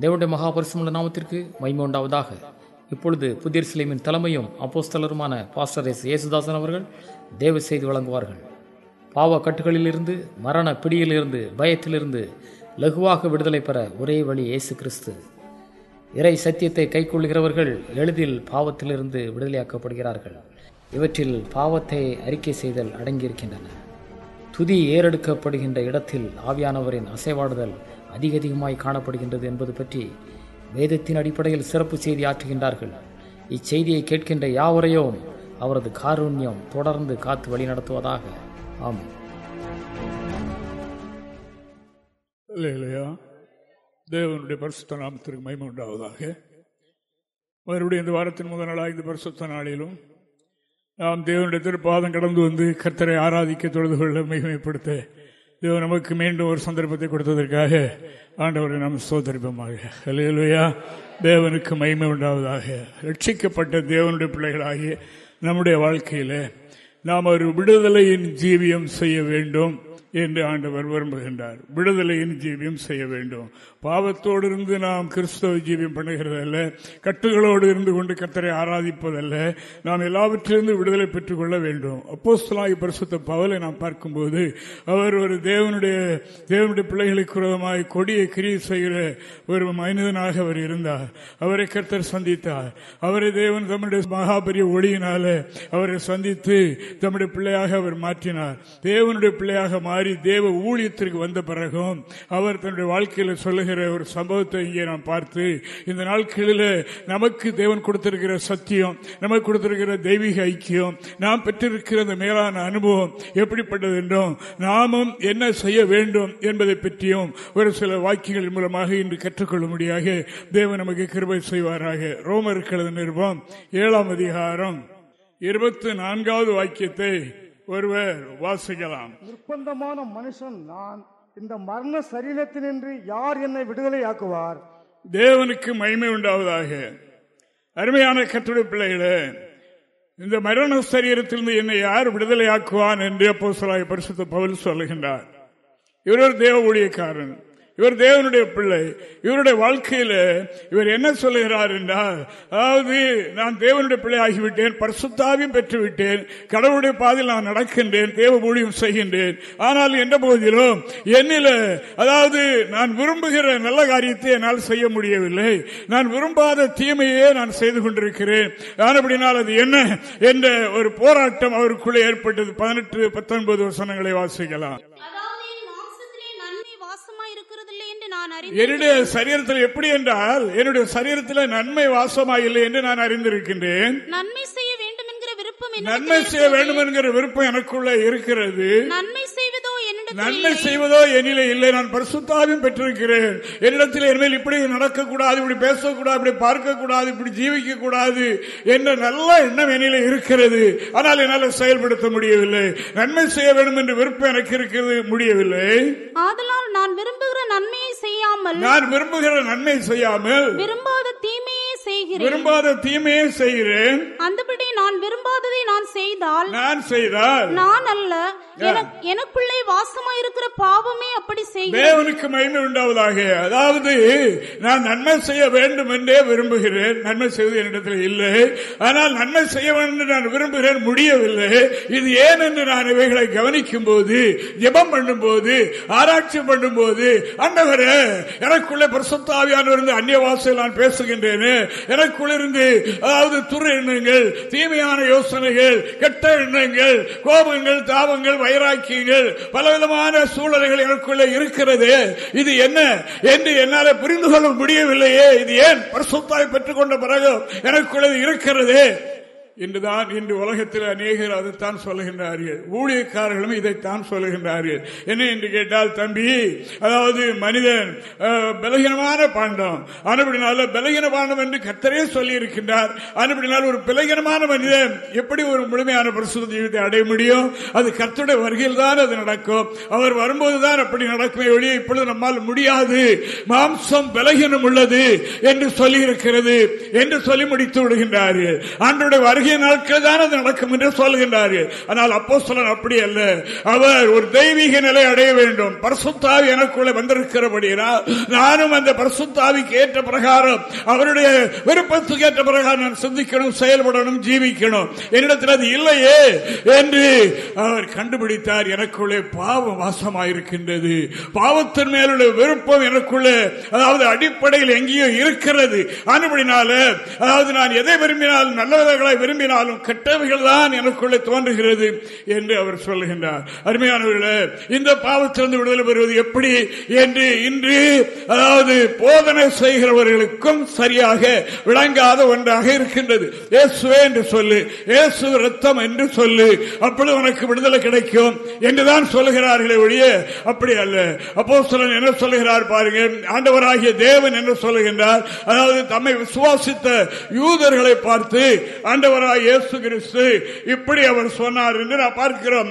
தேவனுடைய மகாபரிசமுள்ள நாமத்திற்கு மகிமை உண்டாவதாக. இப்பொழுது புதிய சிலைமின் தலைமையும் அப்போஸ்தலருமான பாஸ்டர் எஸ். இயேசுதாசன் அவர்கள் தேவ செய்து வழங்குவார்கள். பாவ கட்டுகளிலிருந்து மரண பிடியிலிருந்து பயத்திலிருந்து லகுவாக விடுதலை பெற ஒரே வழி இயேசு கிறிஸ்து. இறை சத்தியத்தை கைக்கொள்கிறவர்கள் எளிதில் பாவத்திலிருந்து விடுதலையாக்கப்படுகிறார்கள். இவற்றில் பாவத்தை அறிக்கை செய்தல் அடங்கியிருக்கின்றன. துதி ஏறெடுக்கப்படுகின்ற இடத்தில் ஆவியானவரின் அசைவாடுதல் அதிக அதிகமாய் காணப்படுகின்றது என்பது பற்றி வேதத்தின் அடிப்படையில் சிறப்பு செய்தி ஆற்றுகின்றார்கள். இச்செய்தியை கேட்கின்ற யாவரையும் அவரது காரூண்யம் தொடர்ந்து காத்து வழிநடத்துவதாக. ஆம். இல்லையா தேவனுடைய பரிசுத்த நாமத்திற்கு மகிமை உண்டாவதாக. மறுபடியும் இந்த வாரத்தின் முதல் நாளாக இந்த பரிசுத்த நாளிலும் நாம் தேவனுடைய திருப்பாதம் கடந்து வந்து கர்த்தரை ஆராதிக்க தொழுது கொள்ள மிகமைப்படுத்த இது நமக்கு மீண்டும் ஒரு சந்தர்ப்பத்தை கொடுத்ததற்காக ஆண்டவரை நாம் சோதரிப்போமாக இல்லையா தேவனுக்கு மகிமை உண்டாவதாக. ரட்சிக்கப்பட்ட தேவனுடைய பிள்ளைகளாகிய நம்முடைய வாழ்க்கையில் நாம் ஒரு விடுதலையின் ஜீவியம் செய்ய வேண்டும் என்று ஆண்டவர் விரும்புகின்றார். விடுதலையின் ஜீவியம் செய்ய வேண்டும். பாவத்தோடு இருந்து நாம் கிறிஸ்தவ ஜீவியம் பண்ணுகிறதல்ல கட்டுகளோடு இருந்து கொண்டு கத்தரை ஆராதிப்பதல்ல நாம் எல்லாவற்றிலிருந்து விடுதலை பெற்றுக் கொள்ள வேண்டும். அப்போஸ்தலாகி பரிசுத்த பவலை நாம் பார்க்கும்போது அவர் ஒரு தேவனுடைய தேவனுடைய பிள்ளைகளுக்கு விரோதமாய் கொடியை கிரியை செய்கிற ஒரு மனிதனாக அவர் இருந்தார். அவரை கர்த்தர் சந்தித்தார். அவரை தேவன் தம்முடைய மகாபரிய ஒளியினால அவரை சந்தித்து தம்முடைய பிள்ளையாக அவர் மாற்றினார். தேவனுடைய பிள்ளையாக மாறி தேவ ஊழியத்திற்கு வந்த பிறகும் அவர் தன்னுடைய வாழ்க்கையில் சொல்லுகிற ஒரு சம்பவத்தை இங்கே நாம் பார்த்து இந்த நாட்களில் நமக்கு தேவன் கொடுத்திருக்கிற சத்தியம் நமக்கு கொடுத்திருக்கிற தெய்வீக ஐக்கியம் நாம் பெற்றிருக்கிற அந்த மேலான அனுபவம் எப்படிப்பட்டது என்றும் நாமும் என்ன செய்ய வேண்டும் என்பதை பற்றியும் ஒரு சில வாக்கியங்கள் மூலமாக இன்று கற்றுக்கொள்ளும்படியாக தேவன் நமக்கு கிருபை செய்வாராக. ரோமர்களது நிருபம் ஏழாம் அதிகாரம் இருபத்தி நான்காவது வாக்கியத்தை ஒருவர் வாசிக்கலாம். நிர்பந்தமான மனுஷன் நான் இந்த மரண சரீரத்தினின்று யார் என்னை விடுதலையாக்குவார்? தேவனுக்கு மகிமை உண்டாவதாக. அருமையான கட்டுரை பிள்ளைகளே இந்த மரண சரீரத்திலிருந்து என்னை யார் விடுதலையாக்குவான் என்று அப்போ பரிசுத்த பவுல் சொல்லுகின்றார். இவர் ஒரு தேவ ஊழியக்காரன். இவர் தேவனுடைய பிள்ளை. இவருடைய வாழ்க்கையில இவர் என்ன சொல்லுகிறார் என்றால் அதாவது நான் தேவனுடைய பிள்ளை ஆகிவிட்டேன் பரிசுத்தாவியும் பெற்றுவிட்டேன் கடவுளுடைய பாதையில் நான் நடக்கின்றேன் தேவ ஊழியம் செய்கின்றேன். ஆனால் என்ற போதிலும் என்னில அதாவது நான் விரும்புகிற நல்ல காரியத்தை என்னால் செய்ய முடியவில்லை. நான் விரும்பாத தீமையே நான் செய்து கொண்டிருக்கிறேன். அப்படினால் அது என்ன என்ற ஒரு போராட்டம் அவருக்குள்ளே ஏற்பட்டது. பதினெட்டு பத்தொன்பது வசனங்களை வாசிக்கலாம். என்னுடைய சரீரத்தில் எப்படி என்றால் என்னுடைய சரீரத்தில் நன்மை வாசமாயில்லை என்று நான் அறிந்திருக்கின்றேன். நன்மை செய்ய விருப்பம் நன்மை செய்ய வேண்டும் என்கிற விருப்பம் எனக்குள்ள இருக்கிறது. நன்மை செய்வதோ நன்மை செய்வதோ என்னிலே இல்லை. நான் பரிசுத்தாவையும் பெற்றிருக்கிறேன். என்னிடத்தில் என்மேல் இப்படி நடக்கக்கூடாது இப்படி பேசக்கூடாது இப்படி பார்க்கக்கூடாது இப்படி ஜீவிக்க கூடாது என்ற நல்ல எண்ணம் என்னிலே இருக்கிறது. ஆனால் என்னால் செயல்படுத்த முடியவில்லை. நன்மை செய்ய வேண்டும் என்று விருப்பம் எனக்கு இருக்கிறது. முடியவில்லை. ஆதலால் நான் விரும்புகிற நன்மையை செய்யாமல் நான் விரும்புகிற நன்மை செய்யாமல் விரும்பாத தீமையே செய்கிறேன். விரும்பாத தீமையே செய்கிறேன். நான் செய்தால் நான் செய்தால் நான் அல்ல எனக்குள்ளே வாசமா இருக்கிற பாவமே அப்படி தேவனுக்கு மகிமை உண்டாவதாக. அதாவது நான் நன்மை செய்ய வேண்டும் என்றே விரும்புகிறேன். நன்மை செய்வது என்னிடத்தில் இல்லை. ஆனால் நன்மை செய்ய வேண்டும் என்று நான் விரும்புகிறேன் முடியவில்லை. இது ஏன் என்று நான் இவைகளை கவனிக்கும் போது ஜபம் பண்ணும் போது ஆராய்ச்சி பண்ணும் போது அண்டவரே எனக்குள்ளே பிரசத்தாவியானவர் அந்நிய வாசல் நான் பேசுகின்றேன். எனக்குள்ளிருந்து அதாவது துறை எண்ணங்கள் தீமையான யோசனைகள் கெட்ட எண்ணங்கள் கோபங்கள் தாபங்கள் வைராக்கியங்கள் பலவிதமான சூழல்கள் எனக்குள்ள இருக்கிறது. இது என்ன? என்று என்னால புரிந்து கொள்ள முடியவில்லையே. இது ஏன்? பரிசுத்தாய் பெற்றுக் கொண்ட பிறகு எனக்குள்ளது இருக்கிறது. இன்றுதான் இன்று உலகத்தில் அநேகர் அதைத்தான் சொல்லுகின்றார்கள். ஊழியக்காரர்களும் இதைத்தான் சொல்லுகின்றார்கள். என்ன என்று கேட்டால் தம்பி அதாவது மனிதன் பலகீனமான பாண்டம். அனுப்படினால பலகீன பாண்டம் என்று கத்தரே சொல்லி இருக்கின்றார் அனுப்பினால் ஒரு பலகீனமான மனிதன் எப்படி ஒரு முழுமையான பரிசுத்த ஜீவித்தை அடைய முடியும்? அது கத்துடைய வருகையில் தான் அது நடக்கும். அவர் வரும்போதுதான் அப்படி நடக்குமே ஒழிய இப்பொழுது நம்மால் முடியாது. மாம்சம் பலகீனம் உள்ளது என்று சொல்லி இருக்கிறது என்று சொல்லி முடித்து விடுகின்றார்கள். அன்றைய வருகிற நாட்கள் தான் அது நடக்கும் என்று சொல்கின்றார்கள் ஆனால் அப்போ அப்படி அல்ல. அவர் ஒரு தெய்வீக நிலை அடைய வேண்டும். பரசுத்தாவி எனக்குள்ள வந்திருக்கிறபடியால் நானும் அந்த பரசுத்தாவிக்கு ஏற்ற பிரகாரம் அவருடைய விருப்பத்துக்கு ஏற்ற பிரகாரம் நான் சிந்திக்கணும் செயல்படணும் ஜீவிக்கணும். என்னிடத்தில் அது இல்லையே என்று அவர் கண்டுபிடித்தார். எனக்குள்ளே பாவம் வாசமாயிருக்கின்றது. பாவத்தின் மேலுள்ள விருப்பம் எனக்குள்ளே அதாவது அடிப்படையில் எங்கேயோ இருக்கிறது. அனுபடினால அதாவது நான் எதை விரும்பினாலும் நல்லவர்களை விரும்பினாலும் கெட்டவைகள் தான் எனக்குள்ளே தோன்றுகிறது என்று அவர் சொல்லுகின்றார். அருமையானவர்களே இந்த பாவத்திலிருந்து விடுதலை பெறுவது எப்படி என்று இன்று அதாவது போதனை செய்கிறவர்களுக்கும் சரியாக விளங்காத ஒன்றாக இருக்கின்றது. இயேசுவே என்று சொல்லு இயேசு ரத்தம் என்று சொல்லு அப்பொழுது உனக்கு விடுதலை கிடைக்கும் என்றுதான் சொல்லுகிறார்களே ஒழிய அப்படி அல்ல. அப்போ என்ன சொல்லுகிறார் பாருங்க ஆண்டவராகிய தேவன் என்று சொல்லுகின்றார். அதாவது தம்மை விசுவாசித்த யூதர்களை பார்த்து ஆண்டவர் ஆண்டவராய் இயேசு கிறிஸ்து இப்படி அவர் சொன்னார் என்று நான் பார்க்கிறோம்.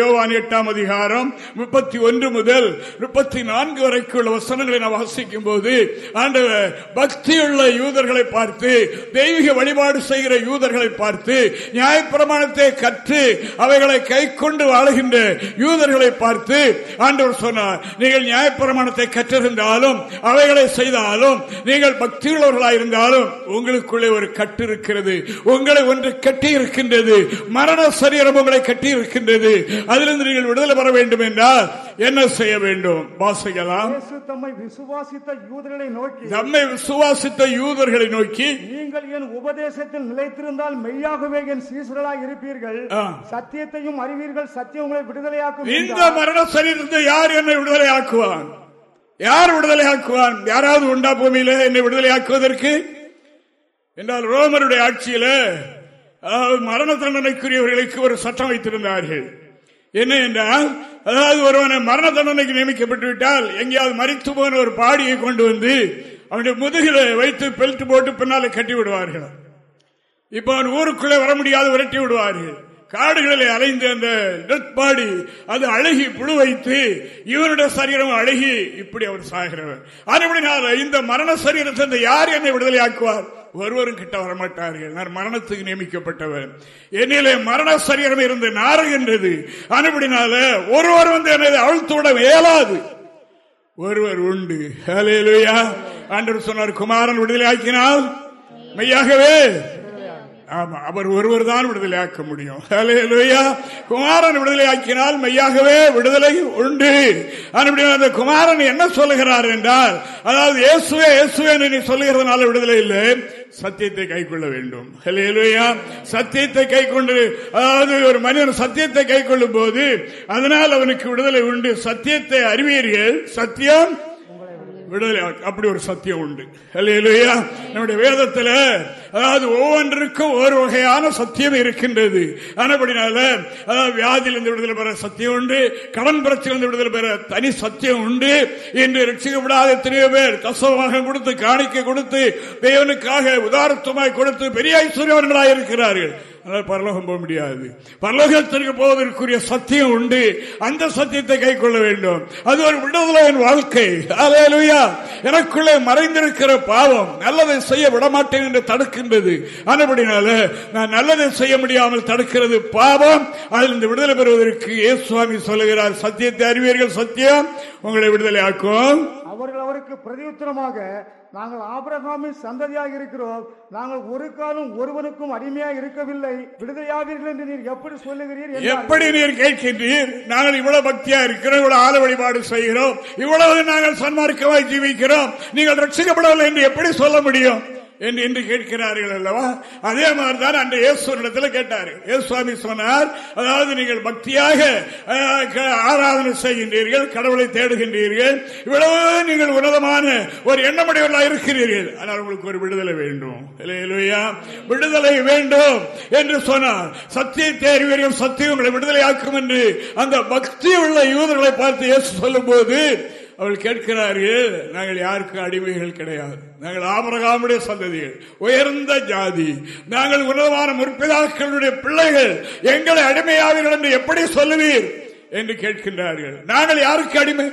யோவான் எட்டாம் அதிகாரம் முப்பத்தி ஒன்று முதல் முப்பத்தி நான்கு வரைக்கும் உள்ள வசனங்களை நான் வாசிக்கும் போது ஆண்டவர் பக்தியுள்ள யூதர்களை பார்த்து தெய்வீக வழிபாடு செய்கிற யூதர்களை பார்த்து நியாயப்பிரமாணத்தை கற்று அவைகளை கை கொண்டு வாழுகின்ற யூதர்களை பார்த்து ஆண்டவர் சொன்னார் நீங்கள் நியாயப்பிரமாணத்தை கற்றிருந்தாலும் அவைகளை செய்தாலும் நீங்கள் பக்தியுள்ளவர்களாக இருந்தாலும் உங்களுக்குள்ளே ஒரு கட்டு இருக்கிறது. உங்களை ஒன்று கட்டி இருக்கின்றது மரண சரீரம் உங்களை கட்டி இருக்கின்றது அதிலிருந்து நீங்கள் விடுதலை பெற வேண்டும் என்றால் என்ன செய்ய வேண்டும்? வாசிக்கலாம். தம்மை விசுவாசித்த யூதர்களை நோக்கி நம்மை விசுவாசித்த யூதர்களை நோக்கி நீங்கள் என் உபதேசத்தில் நிலைத்திருந்தால் மெய்யாகவே என் சீசர்களாக இருப்பீர்கள். சத்தியத்தையும் அறிவீர்கள். சத்தியம் உங்களை விடுதலையாக்கும் இந்த. மரண சரீரத்தை யார் என்னை விடுதலை ஆக்குவான் யார் விடுதலை ஆக்குவான் யாராவது உண்டா பூமியில என்னை விடுதலை ஆக்குவதற்கு என்றால் ரோமருடைய ஆட்சியில அதாவது மரண தண்டனைக்குரியவர்களுக்கு ஒரு சட்டம் வைத்திருந்தார்கள். என்ன என்றால் அதாவது ஒருவனை மரண தண்டனைக்கு நியமிக்கப்பட்டு விட்டால் எங்கேயாவது மறித்து போன ஒரு பாடியை கொண்டு வந்து அவனுடைய முதுகில வைத்து பெல்ட் போட்டு பின்னாலே கட்டி விடுவார்கள். இப்ப அவன் ஊருக்குள்ளே வர முடியாது விரட்டி விடுவார்கள். காடுகளில் அலைந்து அந்த டெத் பாடி அது அழகி புழு வைத்து இவருடைய சரீரம் அழகி இப்படி அவர் சாகிறவர். அதுபடினால இந்த மரண சரீரத்தை இந்த யார் என்னை விடுதலை ஆக்குவார் ஒருவரும் கிட்ட வரமாட்டார்கள். நான் மரணத்துக்கு நியமிக்கப்பட்டவர். என்னிலே மரண சரீரம் இருந்து நாறுகின்றது. அதுபடினால ஒருவர் வந்து என்னை அழுத்து இயலாது. ஒருவர் உண்டு. ஹalleluya. அன்று சொன்னார் குமாரன் விடுதலை ஆக்கினால் மெய்யாகவே ஆமா அவர் ஒருவர் தான் விடுதலை ஆக்க முடியும். குமாரன் விடுதலை ஆக்கினால் விடுதலை உண்டு. அந்த குமாரன் என்ன சொல்லுகிறார் என்றால் அதாவது இயேசுவே இயேசுவே நீ சொல்லுகிறதுனால விடுதலை இல்லை. சத்தியத்தை கை கொள்ள வேண்டும் சத்தியத்தை கை கொண்டு அதாவது ஒரு மனிதன் சத்தியத்தை கை கொள்ளும் போது அதனால் அவனுக்கு விடுதலை உண்டு. சத்தியத்தை அறிவீர்கள். சத்தியம் விடுதலை அப்படி ஒரு சத்தியம் உண்டு. இல்லையா நம்முடைய வேதத்துல அதாவது ஒவ்வொன்றுக்கும் ஒரு வகையான சத்தியம் இருக்கின்றது. ஆனப்படினால அதாவது வியாதியிலிருந்து விடுதலை பெற சத்தியம் உண்டு. கடன் பிரச்சனை விடுதலை பெற தனி சத்தியம் உண்டு என்று ரட்சிக்கப்படாத எத்தனையோ பேர் தசவமாக கொடுத்து காணிக்க கொடுத்து தேவனுக்காக உதாரத்துவமாய் கொடுத்து பெரிய ஐஸ்வர்யவர்களாக இருக்கிறார்கள். அதனால் பரலோகம் போக முடியாது. பரலோகத்திற்கு போவதற்குரிய சத்தியம் உண்டு. அந்த சத்தியத்தை கை கொள்ள வேண்டும். அது ஒரு விடுதலையின் வாழ்க்கை. அலையலுயா எனக்குள்ளே மறைந்திருக்கிற பாவம் நல்லதை செய்ய விடமாட்டேன் என்று தடுக்கின்றது. ஆனபடினால நான் நல்லதை செய்ய முடியாமல் தடுக்கிறது பாவம். அதில் இந்த விடுதலை பெறுவதற்கு ஏசுவாமி சொல்லுகிறார் சத்தியத்தை அறிவீர்கள் சத்தியம் உங்களை விடுதலை ஆக்கும் அவர்கள் அவருக்கு பிரதியுத்தரமாக நாங்கள் ஆபிரகாமின் சந்ததியாக இருக்கிறோம். நாங்கள் ஒரு காலம் ஒருவனுக்கும் அடிமையாக இருக்கவில்லை. விடுதலையாவீர்கள் என்று நீர் எப்படி சொல்லுகிறீர்? எப்படி நீர் கேட்கின்றீர்? நாங்கள் இவ்வளவு பக்தியா இருக்கிறோம். இவ்வளவு ஆல வழிபாடு செய்கிறோம். இவ்வளவு நாங்கள் சன்மார்க்கமாய் ஜீவிக்கிறோம். நீங்கள் ரட்சிக்கப்படவில்லை என்று எப்படி சொல்ல முடியும்? என்று என்று கேட்கிறார்கள் அல்லவா? அதே மாதிரி தான் அன்று இயேசுவனிடத்தில் கேட்டார்கள். இயேசுவாமி சொன்னார் அதாவது நீங்கள் பக்தியாக ஆராதனை செய்கின்றீர்கள் கடவுளை தேடுகின்றீர்கள் இவ்வளவு நீங்கள் உன்னதமான ஒரு எண்ணமுடையவர்களாக இருக்கிறீர்கள். ஆனால் உங்களுக்கு ஒரு விடுதலை வேண்டும். இல்லையா விடுதலை வேண்டும் என்று சொன்னார். சத்தியத்தை அறிவீர்கள் சத்தியம் உங்களை விடுதலையாக்கும் என்று அந்த பக்தி உள்ள யூதர்களை பார்த்து இயேசு சொல்லும் போது அவள் கேட்கிறார்கள் நாங்கள் யாருக்கும் அடிமைகள் கிடையாது. நாங்கள் ஆபரகாமுடைய சந்ததிகள் உயர்ந்த ஜாதி. நாங்கள் உன்னதமான முற்பிதாக்களுடைய பிள்ளைகள். எங்களை அடிமையாவீர்கள் என்று எப்படி சொல்லுவீர்? என்று கேட்கின்றார்கள். நாங்கள் யாருக்கு அடிமை?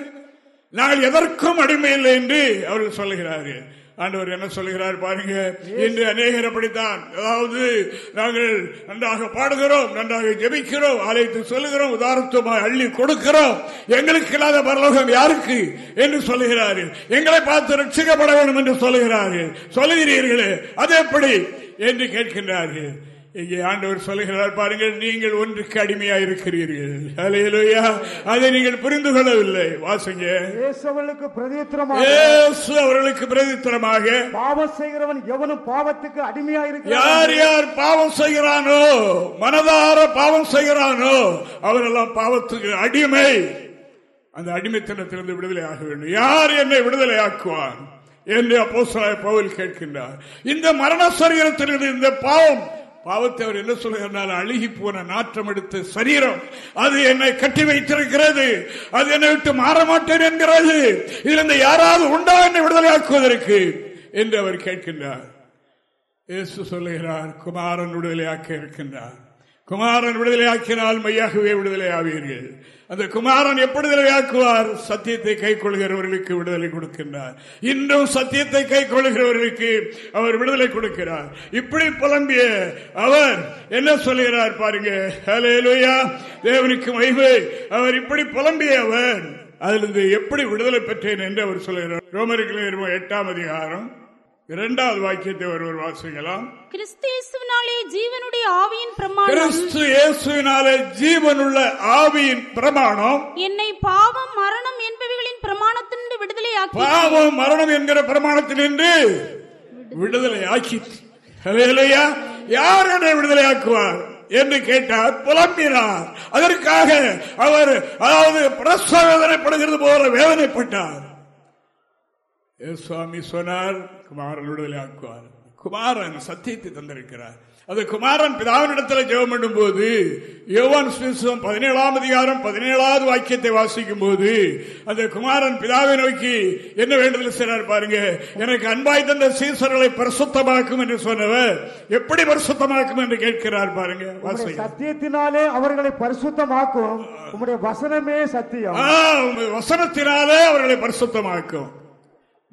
நாங்கள் எதற்கும் அடிமை இல்லை என்று அவர்கள் சொல்லுகிறார்கள். ஆண்டவர் என்ன சொல்லுகிறார் பாருங்க. இன்று அநேகர் அப்படித்தான். அதாவது நாங்கள் நன்றாக பாடுகிறோம் நன்றாக ஜெபிக்கிறோம் ஆலயத்து சொல்லுகிறோம் உதாரணத்துமாய் அள்ளி கொடுக்கிறோம். எங்களுக்கு இல்லாத பரலோகம் யாருக்கு என்று சொல்லுகிறார்கள் எங்களை பார்த்து ரட்சிக்கப்பட வேண்டும் என்று சொல்லுகிறார்கள் சொல்லுகிறீர்களே அது எப்படி என்று கேட்கின்றார்கள். இங்கே ஆண்டவர் சொல்லுகிறார் பாருங்கள் நீங்கள் ஒன்றுக்கு அடிமையா இருக்கிறீர்கள் அலையலுயா அதை நீங்கள் புரிந்து கொள்ளவில்லை. வாசிங்க. இயேசு அவர்களுக்கு பிரதித்திரமாக. பாவம் செய்கிறவன் எவனும் பாவத்துக்கு அடிமையா யார் இருக்கிறான் யார் பாவம் செய்கிறானோ மனதார பாவம் செய்கிறானோ அவரெல்லாம் பாவத்துக்கு அடிமை. அந்த அடிமைத்தனத்திலிருந்து விடுதலை ஆக வேண்டும். யார் என்னை விடுதலை ஆக்குவான்? என்று அப்போ பவுல் கேட்கின்றார். இந்த மரண சரீரத்திலிருந்து இந்த பாவம் பாவத்தை அவர் என்ன சொல்கிறார் அழுகி போன நாற்றம் எடுத்த சரீரம் அது என்னை கட்டி வைத்திருக்கிறது. அது என்னை விட்டு மாற மாட்டேன் என்கிறது. இதிலிருந்து யாராவது உண்டா என்னை விடுதலையாக்குவதற்கு? என்று அவர் கேட்கின்றார். இயேசு சொல்லுகிறார் குமாரன் விடுதலையாக்க இருக்கின்றார். குமாரன் விடுதலையாக்கினால் மையாகவே விடுதலை ஆவீர்கள். அந்த குமாரன் எப்படி விடுதலையாக்குவார் சத்தியத்தை கை கொள்கிறவர்களுக்கு விடுதலை கொடுக்கின்றார். இன்றும் சத்தியத்தை கை கொள்கிறவர்களுக்கு அவர் விடுதலை கொடுக்கிறார். இப்படி புலம்பிய அவர் என்ன சொல்லுகிறார் பாருங்க? தேவனுக்கு மகிமை. அவர் இப்படி புலம்பிய அவர் அதிலிருந்து எப்படி விடுதலை பெற்றேன்? என்று அவர் சொல்லுகிறார் ரோமருக்கு எட்டாம் அதிகாரம் இரண்டாவது வாக்கியத்தை ஒருவர் வாசிக்கலாம். கிறிஸ்து இயேசுவினாலே ஜீவனுடைய ஆவியின் பிரமாணம். கிறிஸ்து இயேசுவினாலே ஜீவனுள்ள ஆவியின் பிரமாணம். என்னை பாவம் மரணம் என்பவைகளின் பிரமாணத்திலிருந்து விடுதலையாக்கி பாவம் மரணம் என்கிற பிரமாணத்தில் நின்று விடுதலை ஆக்கி யார் என்னை விடுதலை ஆக்குவார் என்று கேட்டார் புலம்பினார். அதற்காக அவர் அதாவது பிரசவ வேதனைப்படுகிறது போல வேதனைப்பட்டார். சுவாமி சொன்னார் குமாரன் விடுதலை ஆக்குவார் குமாரன் சத்தியத்தை தந்திருக்கிறார். அது குமாரன் பிதாவினிடத்தில் ஜெபம் பண்ணும் போது யோவான் சுவிசேஷம் பதினேழாம் அதிகாரம் பதினேழாவது வாக்கியத்தை வாசிக்கும் போது அந்த குமாரன் பிதாவை நோக்கி என்ன வேண்டுதல் செய்றார் பாருங்க. எனக்கு அன்பாய் தந்த சீசர்களை பரிசுத்தமாக்கும் என்று சொன்னவர். எப்படி பரிசுத்தமாக்கும் என்று கேட்கிறார் பாருங்க. சத்தியத்தினாலே அவர்களை பரிசுத்தமாக்கும். உம்முடைய வசனமே சத்தியம். வசனத்தினாலே அவர்களை பரிசுத்தமாக்கும்.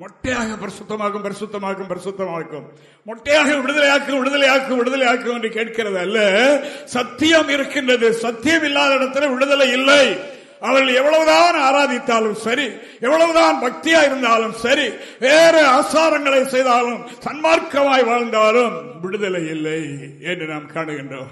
மொட்டையாக பரிசுத்தமாகும் பரிசுத்தமாகும் பரிசுத்தமாக்கும் மொட்டையாக விடுதலையாக்கும் விடுதலையாக்கும் விடுதலையாக்கும் என்று கேட்கிறது அல்ல. சத்தியம் இருக்கின்றது. சத்தியம் இல்லாத இடத்துல விடுதலை இல்லை. அவர்கள் எவ்வளவுதான் ஆராதித்தாலும் சரி எவ்வளவுதான் பக்தியா இருந்தாலும் சரி வேறு ஆசாரங்களை செய்தாலும் சன்மார்க்கமாய் வாழ்ந்தாலும் விடுதலை இல்லை என்று நாம் காணுகின்றோம்.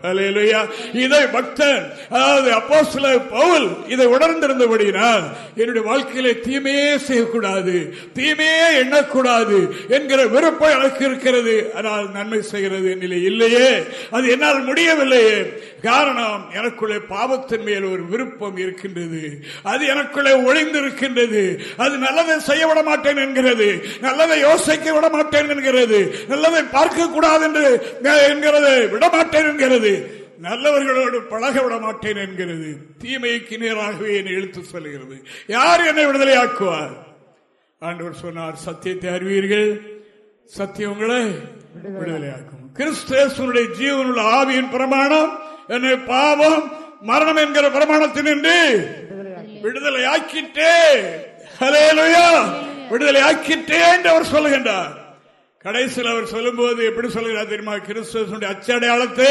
இதை பக்தன் அதாவது அப்போ பவுல் இதை உணர்ந்திருந்தபடியினால் என்னுடைய வாழ்க்கையிலே தீமையே செய்யக்கூடாது தீமையே எண்ணக்கூடாது என்கிற விருப்பம் எனக்கு இருக்கிறது ஆனால் நன்மை செய்கிறது என்னிலே இல்லையே. அது என்னால் முடியவில்லையே. காரணம் எனக்குள்ளே பாவத்தின் மேல் ஒரு விருப்பம் இருக்கின்றது. அது எனக்குள்ளே ஒளிந்திருக்கின்றது. அது நல்லதை செய்ய விட மாட்டேன் என்கிறது. நல்லதை யோசிக்க விட மாட்டேன் என்கிறது. நல்லதை பார்க்க கூடாது என்று என்கிறது. விடமாட்டேன் என்கிறது. நல்லவர்களோடு பழக விட மாட்டேன் என்கிறது. தீமைக்கு நேராகவே என்னை இழுத்து சொல்கிறது. யார் என்னை விடுதலையாக்குவார்? ஆண்டவர் சொன்னார் சத்தியத்தை அறிவீர்கள். சத்தியம் உங்களை விடுதலையாக்கும். கிறிஸ்தேசனுடைய ஜீவனுள்ள ஆவியின் பிரமாணம் என்னை பாவம் மரணம் என்கிற பிரமாணத்தினின்று விடுதலை ஆக்கிட்டே. விடுதலை ஆக்கிட்டே என்று அவர் சொல்லுகின்றார். கடைசியில் அவர் சொல்லும்போது எப்படி சொல்லுகிறார் தெரியுமா? கிறிஸ்துவனுடைய அச்சடையாளத்தை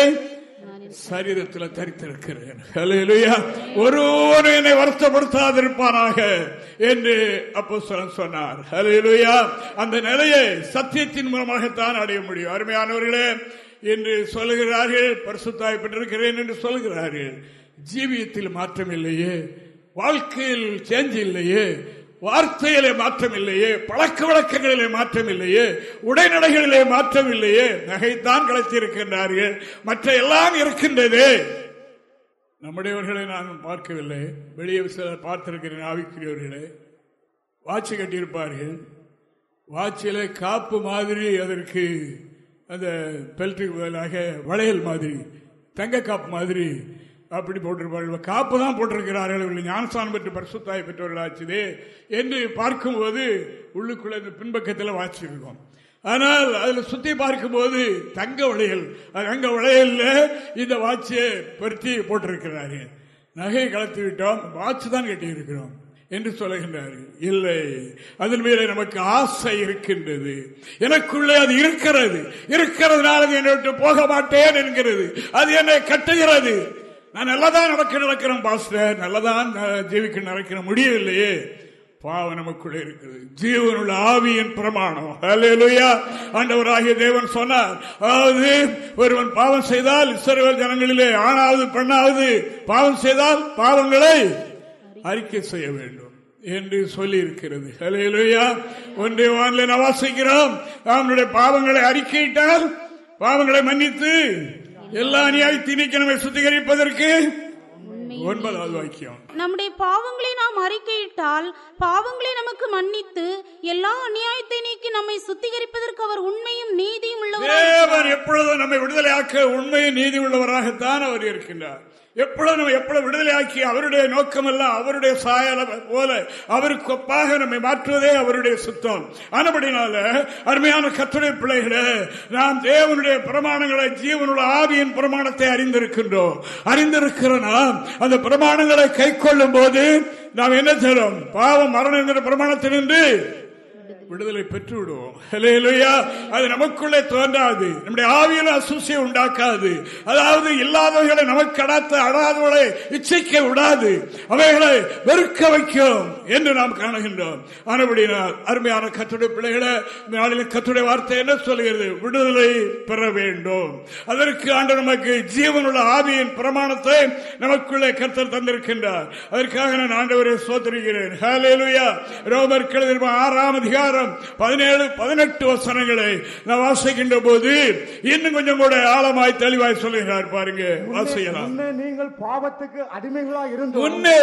சரீரத்தில் தரித்திருக்கிறேன். ஹalleluya. ஒருவரும் என்னை வருத்தப்படுத்தாதிருப்பானாக என்று அப்போ சொன்னார். ஹalleluya. அந்த நிலையை சத்தியத்தின் மூலமாகத்தான் அடைய முடியும். அருமையானவர்களே என்று சொல்லுகிறார்கள் பரிசுத்தாய் பெற்றிருக்கிறேன் என்று சொல்லுகிறார்கள். ஜீவியத்தில் மாற்றம் இல்லையே வாழ்க்கையில் சேஞ்ச் இல்லையே வார்த்தையிலே மாற்றம் இல்லையே பழக்க வழக்கங்களிலே மாற்றம் இல்லையே உடைநடைகளிலே மாற்றம் இல்லையே நகைத்தான் கலைத்திருக்கின்றார்கள் மற்ற எல்லாம் இருக்கின்றதே. நம்முடையவர்களை நான் பார்க்கவில்லை. வெளியே சிலர் பார்த்திருக்கிறேன் ஆவிக்குரியவர்களே. வாட்சி கட்டியிருப்பார்கள். வாட்சியில காப்பு மாதிரி அதற்கு அந்த பெல்ட்டுக்கு பதிலாக வளையல் மாதிரி தங்க காப்பு மாதிரி அப்படி போட்டிருப்பார்கள். காப்பு தான் போட்டிருக்கிறார்கள். இவர்கள் ஞானஸ்தானம் பெற்று பரிசுத்தாய் பெற்றவர்களாச்சுதே என்று பார்க்கும்போது உள்ளுக்குள்ள இந்த பின்பக்கத்தில் வாசிச்சிருக்கோம் இருக்கும். ஆனால் அதில் சுத்தி பார்க்கும்போது தங்க வளையல் தங்க வளையல்ல இந்த வாட்சியை பொருத்தி போட்டிருக்கிறார்கள். நகையை கலத்து விட்டோம் வாட்ச் தான் கட்டியிருக்கிறோம் என்று சொல்லுகின்றார்கள். இல்லை அதன் மேலே நமக்கு ஆசை இருக்கின்றது. எனக்குள்ளே அது இருக்கிறது. இருக்கிறதுனால அது என்னை விட்டு போக மாட்டேன் என்கிறது. அது என்னை கட்டுகிறது. நான் நல்லதான் நடக்க நடக்கிறேன் பாஸ்டர். நல்லதான் ஜீவிக்க நடக்கிற முடியவில்லையே. பாவம் நமக்குள்ளே இருக்கிறது. ஜீவனுள்ள ஆவியின் பிரமாணம். ஹalleluya. ஆண்டவராகிய தேவன் சொன்னார் அதாவது ஒருவன் பாவம் செய்தால் இஸ்ரவேல் ஜனங்களிலே ஆணாவது பெண்ணாவது பாவம் செய்தால் பாவங்களை அறிக்கை செய்ய வேண்டும் என்று சொல்லி இருக்கிறது ஹலேலுயா ஒன்றை வானிலை நான் வாசிக்கிறோம். அவனுடைய பாவங்களை அறிக்கையிட்டால் பாவங்களை மன்னித்து எல்லா அநியாயத்தை நீக்கி நம்மை சுத்திகரிப்பதற்கு ஒன்பதாவது வாக்கியம் நம்முடைய பாவங்களை நாம் அறிக்கையிட்டால் பாவங்களை நமக்கு மன்னித்து எல்லா அநியாயத்தை நீக்கி நம்மை சுத்திகரிப்பதற்கு அவர் உண்மையும் நீதியும் உள்ளவராய் தேவன் எப்பொழுதும் நம்மை விடுதலையாக்க உண்மையை நீதி உள்ளவராகத்தான் அவர் இருக்கின்றார். எப்பொழுது நம்ம எப்பொழுது விடுதலையாக்கி அவருடைய நோக்கமெல்லாம் அவருடைய சாயல போல அவருக்கு ஒப்பாக நம்மை மாற்றுவதே அவருடைய சுத்தம். ஆனபடினால அருமையான கத்துடைய பிள்ளைகளே நாம் தேவனுடைய பிரமாணங்களை ஜீவனுள்ள ஆவியின் பிரமாணத்தை அறிந்திருக்கின்றோம். அறிந்திருக்கிற நாம் அந்த பிரமாணங்களை கை கொள்ளும் போது நாம் என்ன செய்யறோம் பாவம் மரணம் என்கிற பிரமாணத்திலிருந்து விடுதலை. பெற்று விடுவோம் அது நமக்குள்ளே தோன்றாது. நம்முடைய ஆவியில அசூசியை உண்டாக்காது. அதாவது இல்லாதவர்களை நமக்கு அடாத்த அடாதவர்களை இச்சைக்க விடாது. அவைகளை வெறுக்க வைக்கும் என்று நாம் காணுகின்றோம். ஆனபடினால் அருமையான கத்துடைய பிள்ளைகளை இந்த நாளில் கத்துடைய வார்த்தை என்ன சொல்கிறது? விடுதலை பெற வேண்டும். அதற்கு ஆண்டு நமக்கு ஜீவனுள்ள ஆவியின் பிரமாணத்தை நமக்குள்ளே கருத்தர் தந்திருக்கின்றார். அதற்காக நான் ஆண்டவரை சோதரிக்கிறேன் ஹalleluya. ரோமர் கழுதில் ஆறாம் அதிகாரம் பதினேழு பதினெட்டு வசனங்களை நான் வாசிக்கின்ற போது இன்னும் கொஞ்சம் கூட ஆழமாய் தெளிவாய் சொல்லுகிறார் பாருங்க. வாசிக்கலாம். நீங்கள் பாவத்துக்கு அடிமைகளா இருந்தோம். முன்னே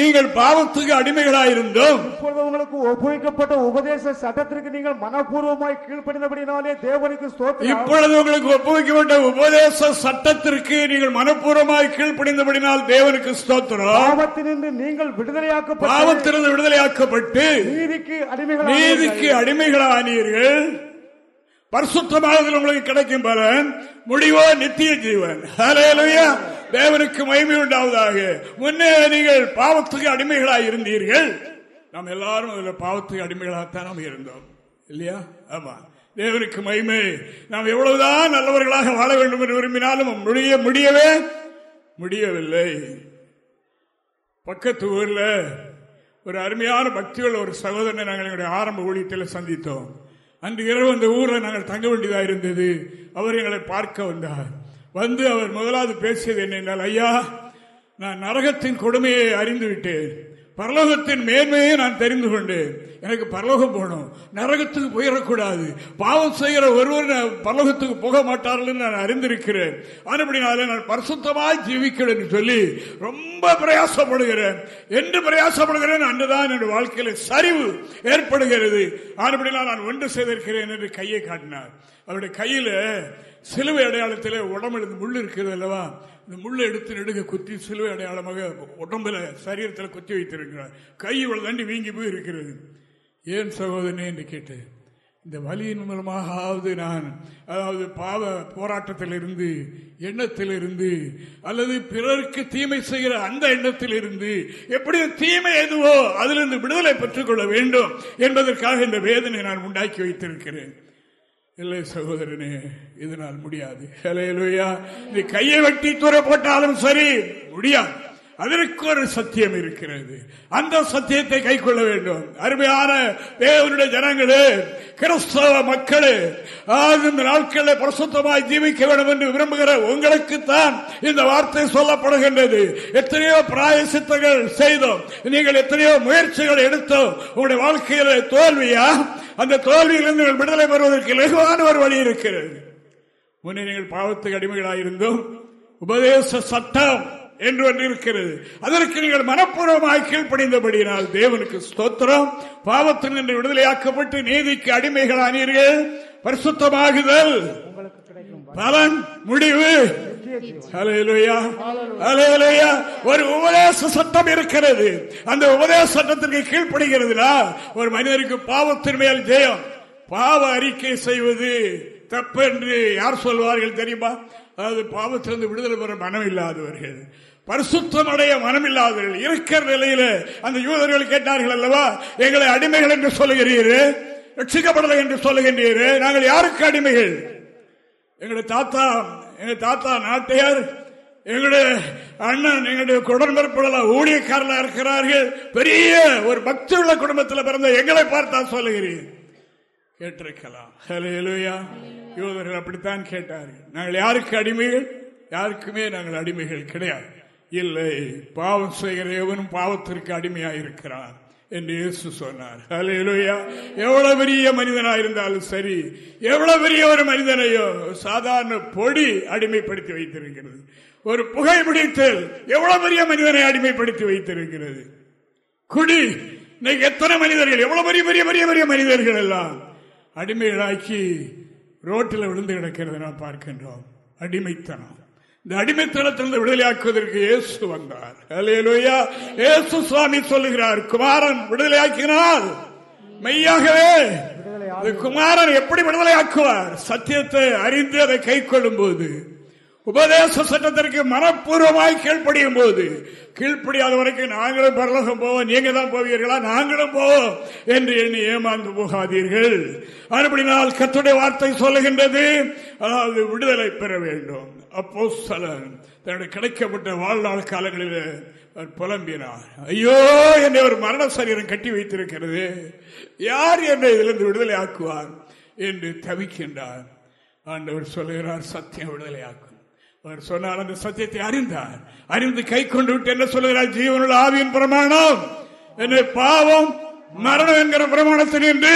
நீங்கள் பாவத்துக்கு அடிமைகளாயிருந்தோம் இப்பொழுது உங்களுக்கு ஒப்புவிக்கப்பட்ட உபதேச சட்டத்திற்கு நீங்கள் மனப்பூர்வமாய் கீழ்ப்படிந்தபடினாலே தேவனுக்கு இப்பொழுது உங்களுக்கு ஒப்புவிக்கப்பட்ட உபதேச சட்டத்திற்கு நீங்கள் மனப்பூர்வமாய் கீழ்ப்படிந்தபடினால் தேவனுக்கு ஸ்தோத்திரம். பாவத்தினின்று நீங்கள் விடுதலையாக்கப்பட்ட பாவத்திலிருந்து விடுதலையாக்கப்பட்டு நீதிக்கு அடிமைகளா நீதிக்கு அடிமைகளானீர்கள். பரிசுத்தமாக உங்களுக்கு கிடைக்கும் பலன். முடிவோ நித்திய ஜீவன். தேவனுக்கு மகிமை உண்டாவதாக. முன்னே நீங்கள் பாவத்துக்கு அடிமைகளாக இருந்தீர்கள். நாம் எல்லாரும் அதில் பாவத்துக்கு அடிமைகளாகத்தான் நாம் இருந்தோம். இல்லையா? ஆமா. தேவனுக்கு மகிமை. நாம் எவ்வளவுதான் நல்லவர்களாக வாழ வேண்டும் என்று விரும்பினாலும் முடிய முடியவே முடியவில்லை. பக்கத்து ஊர்ல ஒரு அருமையான பக்தியுள்ள ஒரு சகோதரனை நாங்கள் எங்களுடைய ஆரம்ப ஊழியத்தில் சந்தித்தோம். அன்று இரவு அந்த ஊரில் நாங்கள் தங்க வேண்டியதாக இருந்தது. அவர் எங்களை பார்க்க வந்தார். வந்து அவர் முதலாவது பேசியது என்னென்றால் ஐயா நான் நரகத்தின் கொடுமையை அறிந்துவிட்டேன். பரலோகத்தின் மேன்மையை நான் தெரிந்து கொண்டேன். எனக்கு பரலோகம் போகணும். நரகத்துக்கு போயிடக்கூடாது. பாவம் செய்கிற ஒருவர் நான் பரலோகத்துக்கு போக மாட்டார்கள் நான் அறிந்திருக்கிறேன். ஆனபடினாலே நான் பரிசுத்தமாய் ஜீவிக்கிறேன் சொல்லி ரொம்ப பிரயாசப்படுகிறேன். என்று பிரயாசப்படுகிறேன் அன்றுதான் என்னுடைய வாழ்க்கையில சரிவு ஏற்படுகிறது. ஆனபடினால் நான் ஒன்று செய்திருக்கிறேன் என்று கையை காட்டினார். அவருடைய கையில சிலுவை அடையாளத்தில் உடம்பு இந்த முள் இருக்கிறது அல்லவா? இந்த முள்ளை எடுத்து நெடுக குத்தி சிலுவை அடையாளமாக உடம்புல சரீரத்தில் குத்தி வைத்திருக்கிறார். கை இவ்வளவு தாண்டி வீங்கி போய் இருக்கிறது ஏன் சகோதரனே என்று கேட்டேன். இந்த வலியின் மூலமாக ஆவது நான் அதாவது பாவ போராட்டத்தில் இருந்து எண்ணத்தில் இருந்து அல்லது பிறருக்கு தீமை செய்கிற அந்த எண்ணத்தில் இருந்து எப்படி தீமை எதுவோ அதிலிருந்து விடுதலை பெற்றுக்கொள்ள வேண்டும் என்பதற்காக இந்த வேதனை நான் உண்டாக்கி வைத்திருக்கிறேன். இல்லை சகோதரனே இதனால் முடியாது. நீ கையை வெட்டி தூர போட்டாலும் சரி முடியாது. அதற்கு ஒரு சத்தியம் இருக்கிறது. அந்த சத்தியத்தை கை கொள்ள வேண்டும். அருமையான தேவனுடைய ஜனங்களே கிறிஸ்தவ மக்களே இந்த நாட்களில் பிரசுத்தமாய் ஜீவிக்க வேண்டும் என்று விரும்புகிற உங்களுக்குத்தான் இந்த வார்த்தை சொல்லப்படுகின்றது. எத்தனையோ பிராயசித்தங்கள் செய்தோம். நீங்கள் எத்தனையோ முயற்சிகள் எடுத்தோம். உங்களுடைய வாழ்க்கையில தோல்வியா? அந்த தோல்வியிலிருந்து நீங்கள் விடுதலை பெறுவதற்கு இலகுவான ஒரு வழி இருக்கிறது. முன்னே நீங்கள் பாவத்துக்கு அடிமைகளாயிருந்தோம். உபதேச சட்டம் என்று ஒன்று இருக்கிறது. அதற்கு நீங்கள் மனப்பூர்வமாய் கீழ்ப்படைந்தபடியினால் தேவனுக்கு ஸ்தோத்திரம். பாவத்தில் நின்று விடுதலையாக்கப்பட்டு நீதிக்கு அடிமைகளானீர்கள். பரிசுத்தமாகுதல். பலன் முடிவு. ஒரு உபதேச சட்டம் இருக்கிறது. அந்த உபதேச சட்டத்திற்கு கீழ்ப்படுகிறதுனா ஒரு மனிதனுக்கு பாவத்தின் மேல் ஜெயம். பாவ அறிக்கை செய்வது தப்பு என்று யார் சொல்வார்கள் தெரியுமா? அதாவது பாவத்திலிருந்து விடுதலை பெற மனம் இல்லாதவர்கள். பரிசுத்தமடைய மனமில்லாதவர்கள் இருக்கிற நிலையில அந்த யூதர்கள் கேட்டார்கள் அல்லவா எங்களை அடிமைகள் என்று சொல்லுகிறீர்கள் ரட்சிக்கப்படலை என்று சொல்லுகின்றீர்கள் நாங்கள் யாருக்கு அடிமைகள்? எங்களுடைய தாத்தா எங்க தாத்தா நாட்டையார் எங்களுடைய அண்ணன் எங்களுடைய குடன்பிறப்புல ஊழியக்காரலா இருக்கிறார்கள் பெரிய ஒரு பக்தி உள்ள குடும்பத்தில் பிறந்த எங்களை பார்த்தா சொல்லுகிறீர். கேட்டிருக்கலாம். ஹalleluya. யூதர்கள் அப்படித்தான் கேட்டார்கள். நாங்கள் யாருக்கு அடிமைகள்? யாருக்குமே நாங்கள் அடிமைகள் கிடையாது. இல்லை பாவம் செய்கிற எவனும் பாவத்திற்கு அடிமையாக இருக்கிறான் என்று இயேசு சொன்னார். ஹalleluya. எவ்வளவு பெரிய மனிதனா இருந்தாலும் சரி எவ்வளவு பெரிய ஒரு மனிதனையோ சாதாரண பொடி அடிமைப்படுத்தி வைத்திருக்கிறது. ஒரு புகைப்பிடித்தல் எவ்வளவு பெரிய மனிதனை அடிமைப்படுத்தி வைத்திருக்கிறது. குடி இன்னைக்கு எத்தனை மனிதர்கள் எவ்வளவு பெரிய பெரிய பெரிய பெரிய மனிதர்கள் எல்லாம் அடிமைகளாக்கி ரோட்டில் விழுந்து கிடக்கிறது நான் பார்க்கின்றோம். அடிமைத்தனம். இந்த அடிமைத்தனத்திலிருந்து விடுதலையாக்குவதற்கு இயேசு வந்தார். அல்லேலூயா இயேசு சுவாமி சொல்லுகிறார் குமாரன் விடுதலையாக்கினால் மெய்யாகவே குமாரன் எப்படி விடுதலையாக்குவார்? சத்தியத்தை அறிந்து அதை கை கொள்ளும் போது உபதேச சட்டத்திற்கு மனப்பூர்வமாய் கீழ்ப்படியும் போது கீழ்ப்படியாத வரைக்கும் நாங்களும் பரலோகம் போவோம் நீங்க தான் போவீர்களா? நாங்களும் போவோம் என்று எண்ணி ஏமாந்து போகாதீர்கள். அப்படினால் கத்துடைய வார்த்தை சொல்லுகின்றது அதாவது விடுதலை பெற வேண்டும். அப்போ தன்னுடைய கிடைக்கப்பட்ட வாழ்நாள் காலங்களில் அவர் புலம்பினார். ஐயோ என்னை ஒரு மரண சரீரம் கட்டி வைத்திருக்கிறது. யார் என்னை இதிலிருந்து விடுதலை ஆக்குவார் என்று தவிக்கின்றார். ஆண்டவர் சொல்லுகிறார் சத்தியம் விடுதலை ஆக்குவார் அவர் சொன்னார் அந்த சத்தியத்தை அறிந்தார். அறிந்து கை கொண்டு விட்டு என்ன சொல்லுகிறார்? ஜீவனுள்ள ஆவியின் பிரமாணம். என்னை பாவம் மரணம் என்கிற பிரமாணத்தில் என்று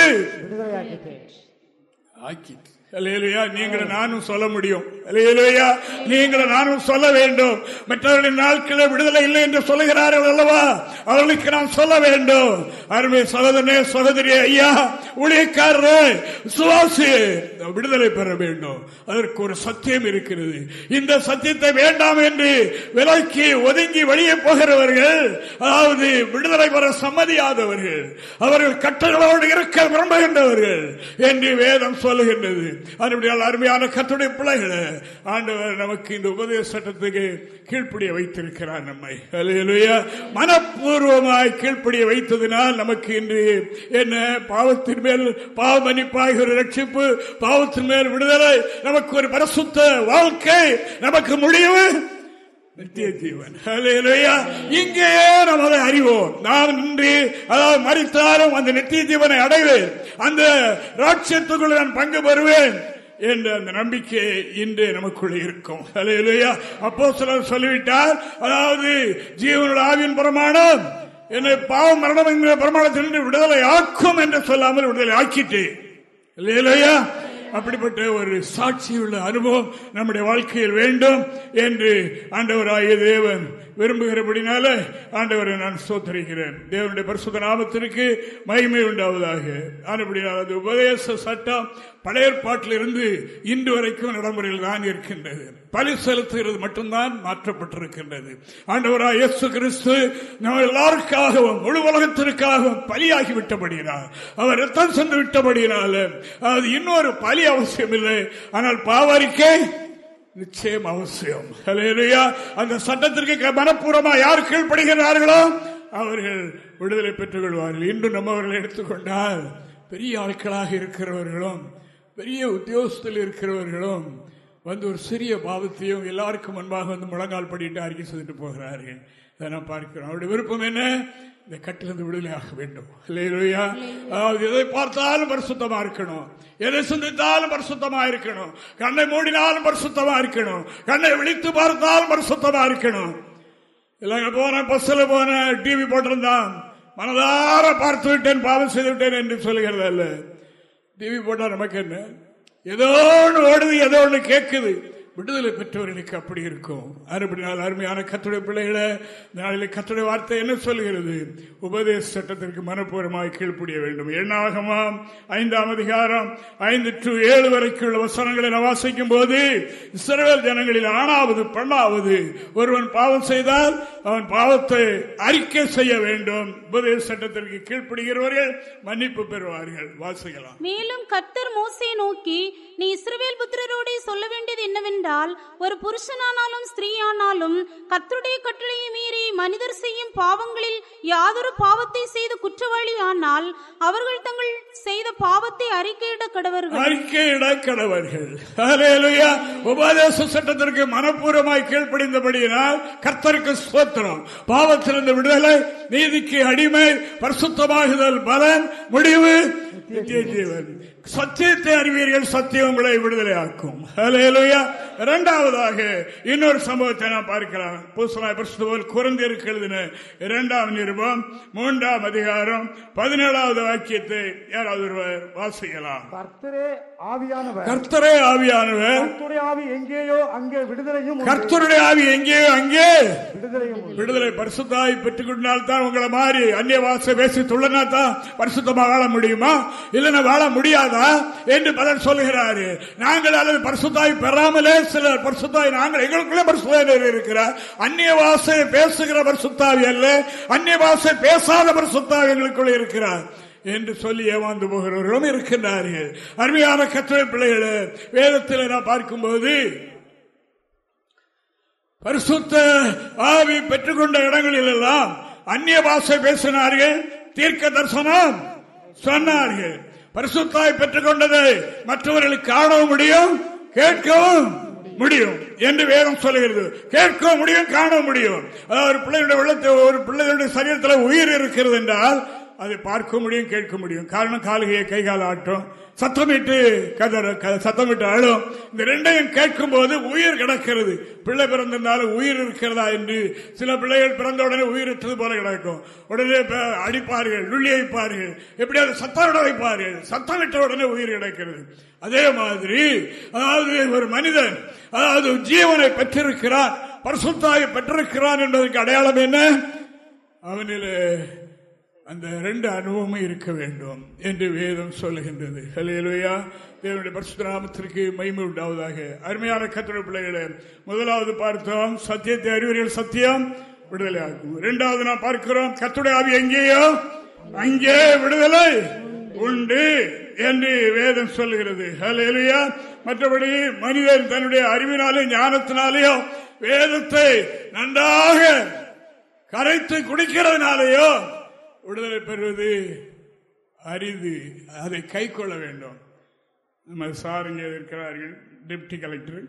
அல்லேலூயா நீங்களும் நானும் சொல்ல முடியும். அல்லேலூயா நீங்களும் நானும் சொல்ல வேண்டும். மற்றவர்களின் நாட்களில் விடுதலை இல்லை என்று சொல்லுகிறார்கள் அல்லவா? அவர்களுக்கு நாம் சொல்ல வேண்டும். அருமை சகோதரனே சகோதரி ஐயா ஊழியக்காரரே சுவாசி விடுதலை பெற வேண்டும். அதற்கு ஒரு சத்தியம் இருக்கிறது. இந்த சத்தியத்தை வேண்டாம் என்று விலக்கி ஒதுங்கி வெளியே போகிறவர்கள் அதாவது விடுதலை பெற சம்மதியாதவர்கள் அவர்கள் கட்டளோடு இருக்க விரும்புகின்றவர்கள் என்று வேதம் சொல்லுகின்றது. அருமையான கத்துடைய பிள்ளைகளை ஆண்டவர் நமக்கு இந்த உபதேச சட்டத்துக்கு கீழ்ப்படிய வைத்திருக்கிறார் நம்மை. அல்லேலூயா மனப்பூர்வமாய் கீழ்ப்படிய வைத்ததினால் நமக்கு இன்று என்ன? பாவத்தின் மேல் பாவ மன்னிப்பாக ஒரு ரட்சிப்பு பாவத்தின் மேல் விடுதலை நமக்கு ஒரு பரசுத்த வாழ்க்கை நமக்கு முடிவு. நித்திய ஜீவன். இங்கேயே நாம் அதை அறிவோம். நான் இன்று அதாவது மறித்தாலும் அந்த நித்திய ஜீவனை அடைவேன். அந்த ராட்சியத்துக்குள் நான் பங்கு பெறுவேன். என்ற அந்த நம்பிக்கை இன்று நமக்குள்ள இருக்கும். ஹalleluya. அப்போ சிலர் சொல்லிவிட்டார் அதாவது ஜீவனோட ஆவியின் பிரமாணம் என்னை பாவம் மரணம் என்கிற பிரமாணத்திலிருந்து விடுதலை ஆக்கும் என்று சொல்லாமல் விடுதலை ஆக்கிட்டு இல்லையா அப்படிப்பட்ட ஒரு சாட்சியுள்ள அனுபவம் நம்முடைய வாழ்க்கையில் வேண்டும் என்று ஆண்டவராகிய தேவன் விரும்புகிறபடினால ஆண்டவரை நான் சோத்தரிக்கிறேன் தேவனுடைய பரிசுத்த நாமத்திற்கு மகிமை உண்டாவதாக. ஆனபடினால் அது உபதேச சட்டம் பழைய இருந்து இன்று வரைக்கும் நடைமுறையில் தான் இருக்கின்றது. பலி செலுத்துகிறது மட்டும்தான் மாற்றப்பட்டிருக்கின்றது. ஆண்டவராய் இயேசு கிறிஸ்து நம்ம எல்லாருக்காகவும் முழு உலகத்திற்காகவும் பலியாகி விட்டபடியினால் அவர் ரத்தம் சென்று விட்டபடியினால அது இன்னொரு பலி அவசியம் இல்லை ஆனால் பாவரிக்கை நிச்சயம் அவசியம். அந்த சட்டத்திற்கு மனப்பூர்வமா யார் கீழ்ப்படுகிறார்களோ அவர்கள் விடுதலை பெற்றுக் கொள்வார்கள். இன்று நம்ம அவர்களை எடுத்துக்கொண்டால் பெரிய ஆட்களாக இருக்கிறவர்களும் பெரிய உத்தியோகத்தில் இருக்கிறவர்களும் வந்து ஒரு சிறிய பாவத்தையும் எல்லாருக்கும் முன்பாக வந்து முழங்கால் படிட்டு அறிக்கை செய்துட்டு போகிறார்கள். அதை நாம் பார்க்கிறோம். அவருடைய விருப்பம் என்ன? இந்த கட்டிலிருந்து விடுதலையாக வேண்டும். இல்லையா அதாவது எதை பார்த்தாலும் பரிசுத்தமா இருக்கணும். எதை சிந்தித்தாலும் பரிசுத்தமா இருக்கணும். கண்ணை மூடினாலும் பரிசுத்தமா இருக்கணும். கண்ணை விழித்து பார்த்தாலும் பரிசுத்தமா இருக்கணும். இல்லைங்க போன பஸ்ல போன டிவி போட்டிருந்தான். மனதார பார்த்து விட்டேன் பாவம் செய்து விட்டேன் என்று சொல்லுகிறது அல்ல டிவி போட்டா நமக்கு என்ன? ஏதோ ஒன்று ஓடுது ஏதோ ஒன்று கேட்குது விடுதலை பெற்றவர்களுக்கு அப்படி இருக்கும். அறுபடினால் அருமையான கத்துடைய பிள்ளைகளை நாளில் கத்துடைய வார்த்தை என்ன சொல்கிறது உபதேச சட்டத்திற்கு மனப்பூர்வமாய் கீழ்ப்படிய வேண்டும். எண்ணாகமாம் ஐந்தாம் அதிகாரம் ஐந்து டு ஏழு வரைக்கும் உள்ள வசனங்களை நான் வாசிக்கும் போது இஸ்ரவேல் ஜனங்களில் ஆணாவது பெண்ணாவது ஒருவன் பாவம் செய்தால் அவன் பாவத்தை அறிக்கை செய்ய வேண்டும். உபதேச சட்டத்திற்கு கீழ்ப்படுகிறவர்கள் மன்னிப்பு பெறுவார்கள். வாசிக்கலாம். மேலும் கத்தர் மோசை நோக்கி நீ இஸ்ரவேல் புத்திரரோடே சொல்ல வேண்டியது என்னவென்று என்னவென்றால் ஒரு புருஷனானாலும் ஸ்திரீயானாலும் கர்த்தருடைய கட்டளையை மீறி மனிதர் செய்யும் பாவங்களில் யாதொரு பாவத்தை செய்து குற்றவாளியானால் அவர்கள் தங்கள் செய்த பாவத்தை அறிக்கையிட கடவர்கள். அறிக்கையிட கடவர்கள். ஹalleluya. உபதேச சட்டத்திற்கு மனப்பூர்வமாய் கீழ்ப்படிந்தபடியினால் கர்த்தருக்கு ஸ்தோத்திரம். பாவத்திலிருந்து விடுதலை நீதிக்கு அடிமை பரிசுத்தமாகுதல் பலன் முடிவு நித்திய ஜீவன். சத்தியத்தை அறிவீர்கள் சத்தியம் உங்களை விடுதலையாக்கும். ஹalleluya. இரண்டாவதாக இன்னொரு சம்பவத்தை நாம் பார்க்கலாம் பூசலாய் குறைந்திருக்கு எழுதின இரண்டாம் நிருபம் மூன்றாம் அதிகாரம் பதினேழாவது வாக்கியத்தை யாராவது ஒருவர் வாசிக்கலாம். கர்த்தரே ஆவியானவர். கர்த்தரே ஆவியானவர். கர்த்தருடைய ஆவி எங்கேயோ அங்கே விடுதலையும். கர்த்தருடைய ஆவி எங்கேயோ அங்கே. விடுதலை பரிசுத்தாய் பெற்றுக் கொண்டால் தான் உங்களை மாறி அந்நிய வாச பேசி துள்ளனா தான் பரிசுத்தமா வாழ முடியுமா? இல்லைன்னா வாழ முடியாதா? என்று பலர் சொல்லுகிறாரு. நாங்கள் அல்லது பரிசுத்தாய் பெறாமலே சிலர் பரிசுத்தாய் நாங்கள் எங்களுக்குள்ளே பரிசுத்தாய் இருக்கிறார். அந்நிய வாசை பேசுகிற பரிசுத்தாவி அல்ல அந்நிய வாசை பேசாத பரிசுத்தாவி எங்களுக்குள்ளே இருக்கிறார் என்று சொல்லி ஏமாந்து போகிறவர்களும் இருக்கின்றார்கள். அருமையான கத்திரை பிள்ளைகளை வேதத்தில் நான் பார்க்கும்போது பரிசுத்த ஆவி பெற்றுக்கொண்ட இடங்களில் எல்லாம் அந்நிய பாஷை பேசினார்கள் தீர்க்க தரிசனம் சொன்னார்கள். பரிசுத்தாய் பெற்றுக்கொண்டதை மற்றவர்களுக்கு காணவும் முடியும் கேட்கவும் முடியும் என்று வேதம் சொல்லுகிறது. கேட்கவும் முடியும் காணவும் முடியும். அதாவது ஒரு பிள்ளையுடைய உள்ளத்தை ஒரு பிள்ளையுடைய சரீரத்தில் உயிர் இருக்கிறது என்றால் அதை பார்க்க முடியும் கேட்க முடியும். காரணம் காலுகையை கை கால் ஆட்டும். சத்தமிட்டு கதற க- சத்தமிட்டு அழும். இந்த ரெண்டையும் கேட்கும் போது உயிர் கிடக்கிறது. பிள்ளை பிறந்திருந்தாலும் உயிர் இருக்கிறதா என்று சில பிள்ளைகள் பிறந்த உடனே உயிரிட்டது போல கிடக்கும். உடனே அடிப்பார்கள் நுள்ளி வைப்பார்கள் எப்படியாவது சத்தமிட வைப்பார்கள் சத்தமிட்ட உடனே உயிர் கிடக்கிறது. அதே மாதிரி அதாவது ஒரு மனிதன் அதாவது ஜீவனை பெற்றிருக்கிறான் பரிசுத்தாயை பெற்றிருக்கிறான் என்பதற்கு அடையாளம் என்ன? அவனிலே அந்த ரெண்டு அனுபவமும் இருக்க வேண்டும் என்று வேதம் சொல்லுகின்றது. ஹலேலுயா தேவனுடைய பரசுராமத்திற்கு மயிமை உண்டாவதாக. அருமையான கத்திர பிள்ளைகளை முதலாவது பார்த்தோம். சத்தியத்தை அறிவுரைகள் சத்தியம்? விடுதலை ஆகும். இரண்டாவது நாம் பார்க்கிறோம் கத்துடைய ஆவி எங்கேயோ? அங்கே விடுதலை உண்டு என்று வேதம் சொல்லுகிறது. ஹலேலுயா மற்றபடி மனிதன் தன்னுடைய அறிவினாலே ஞானத்தினாலேயோ வேதத்தை நன்றாக கரைத்து குடிக்கிறதுனாலேயோ விடுதலை பெறுவது அரிது. அதை கை கொள்ள வேண்டும். நம்ம சாருங்க இருக்கிறார்கள் டெப்டி கலெக்டர்.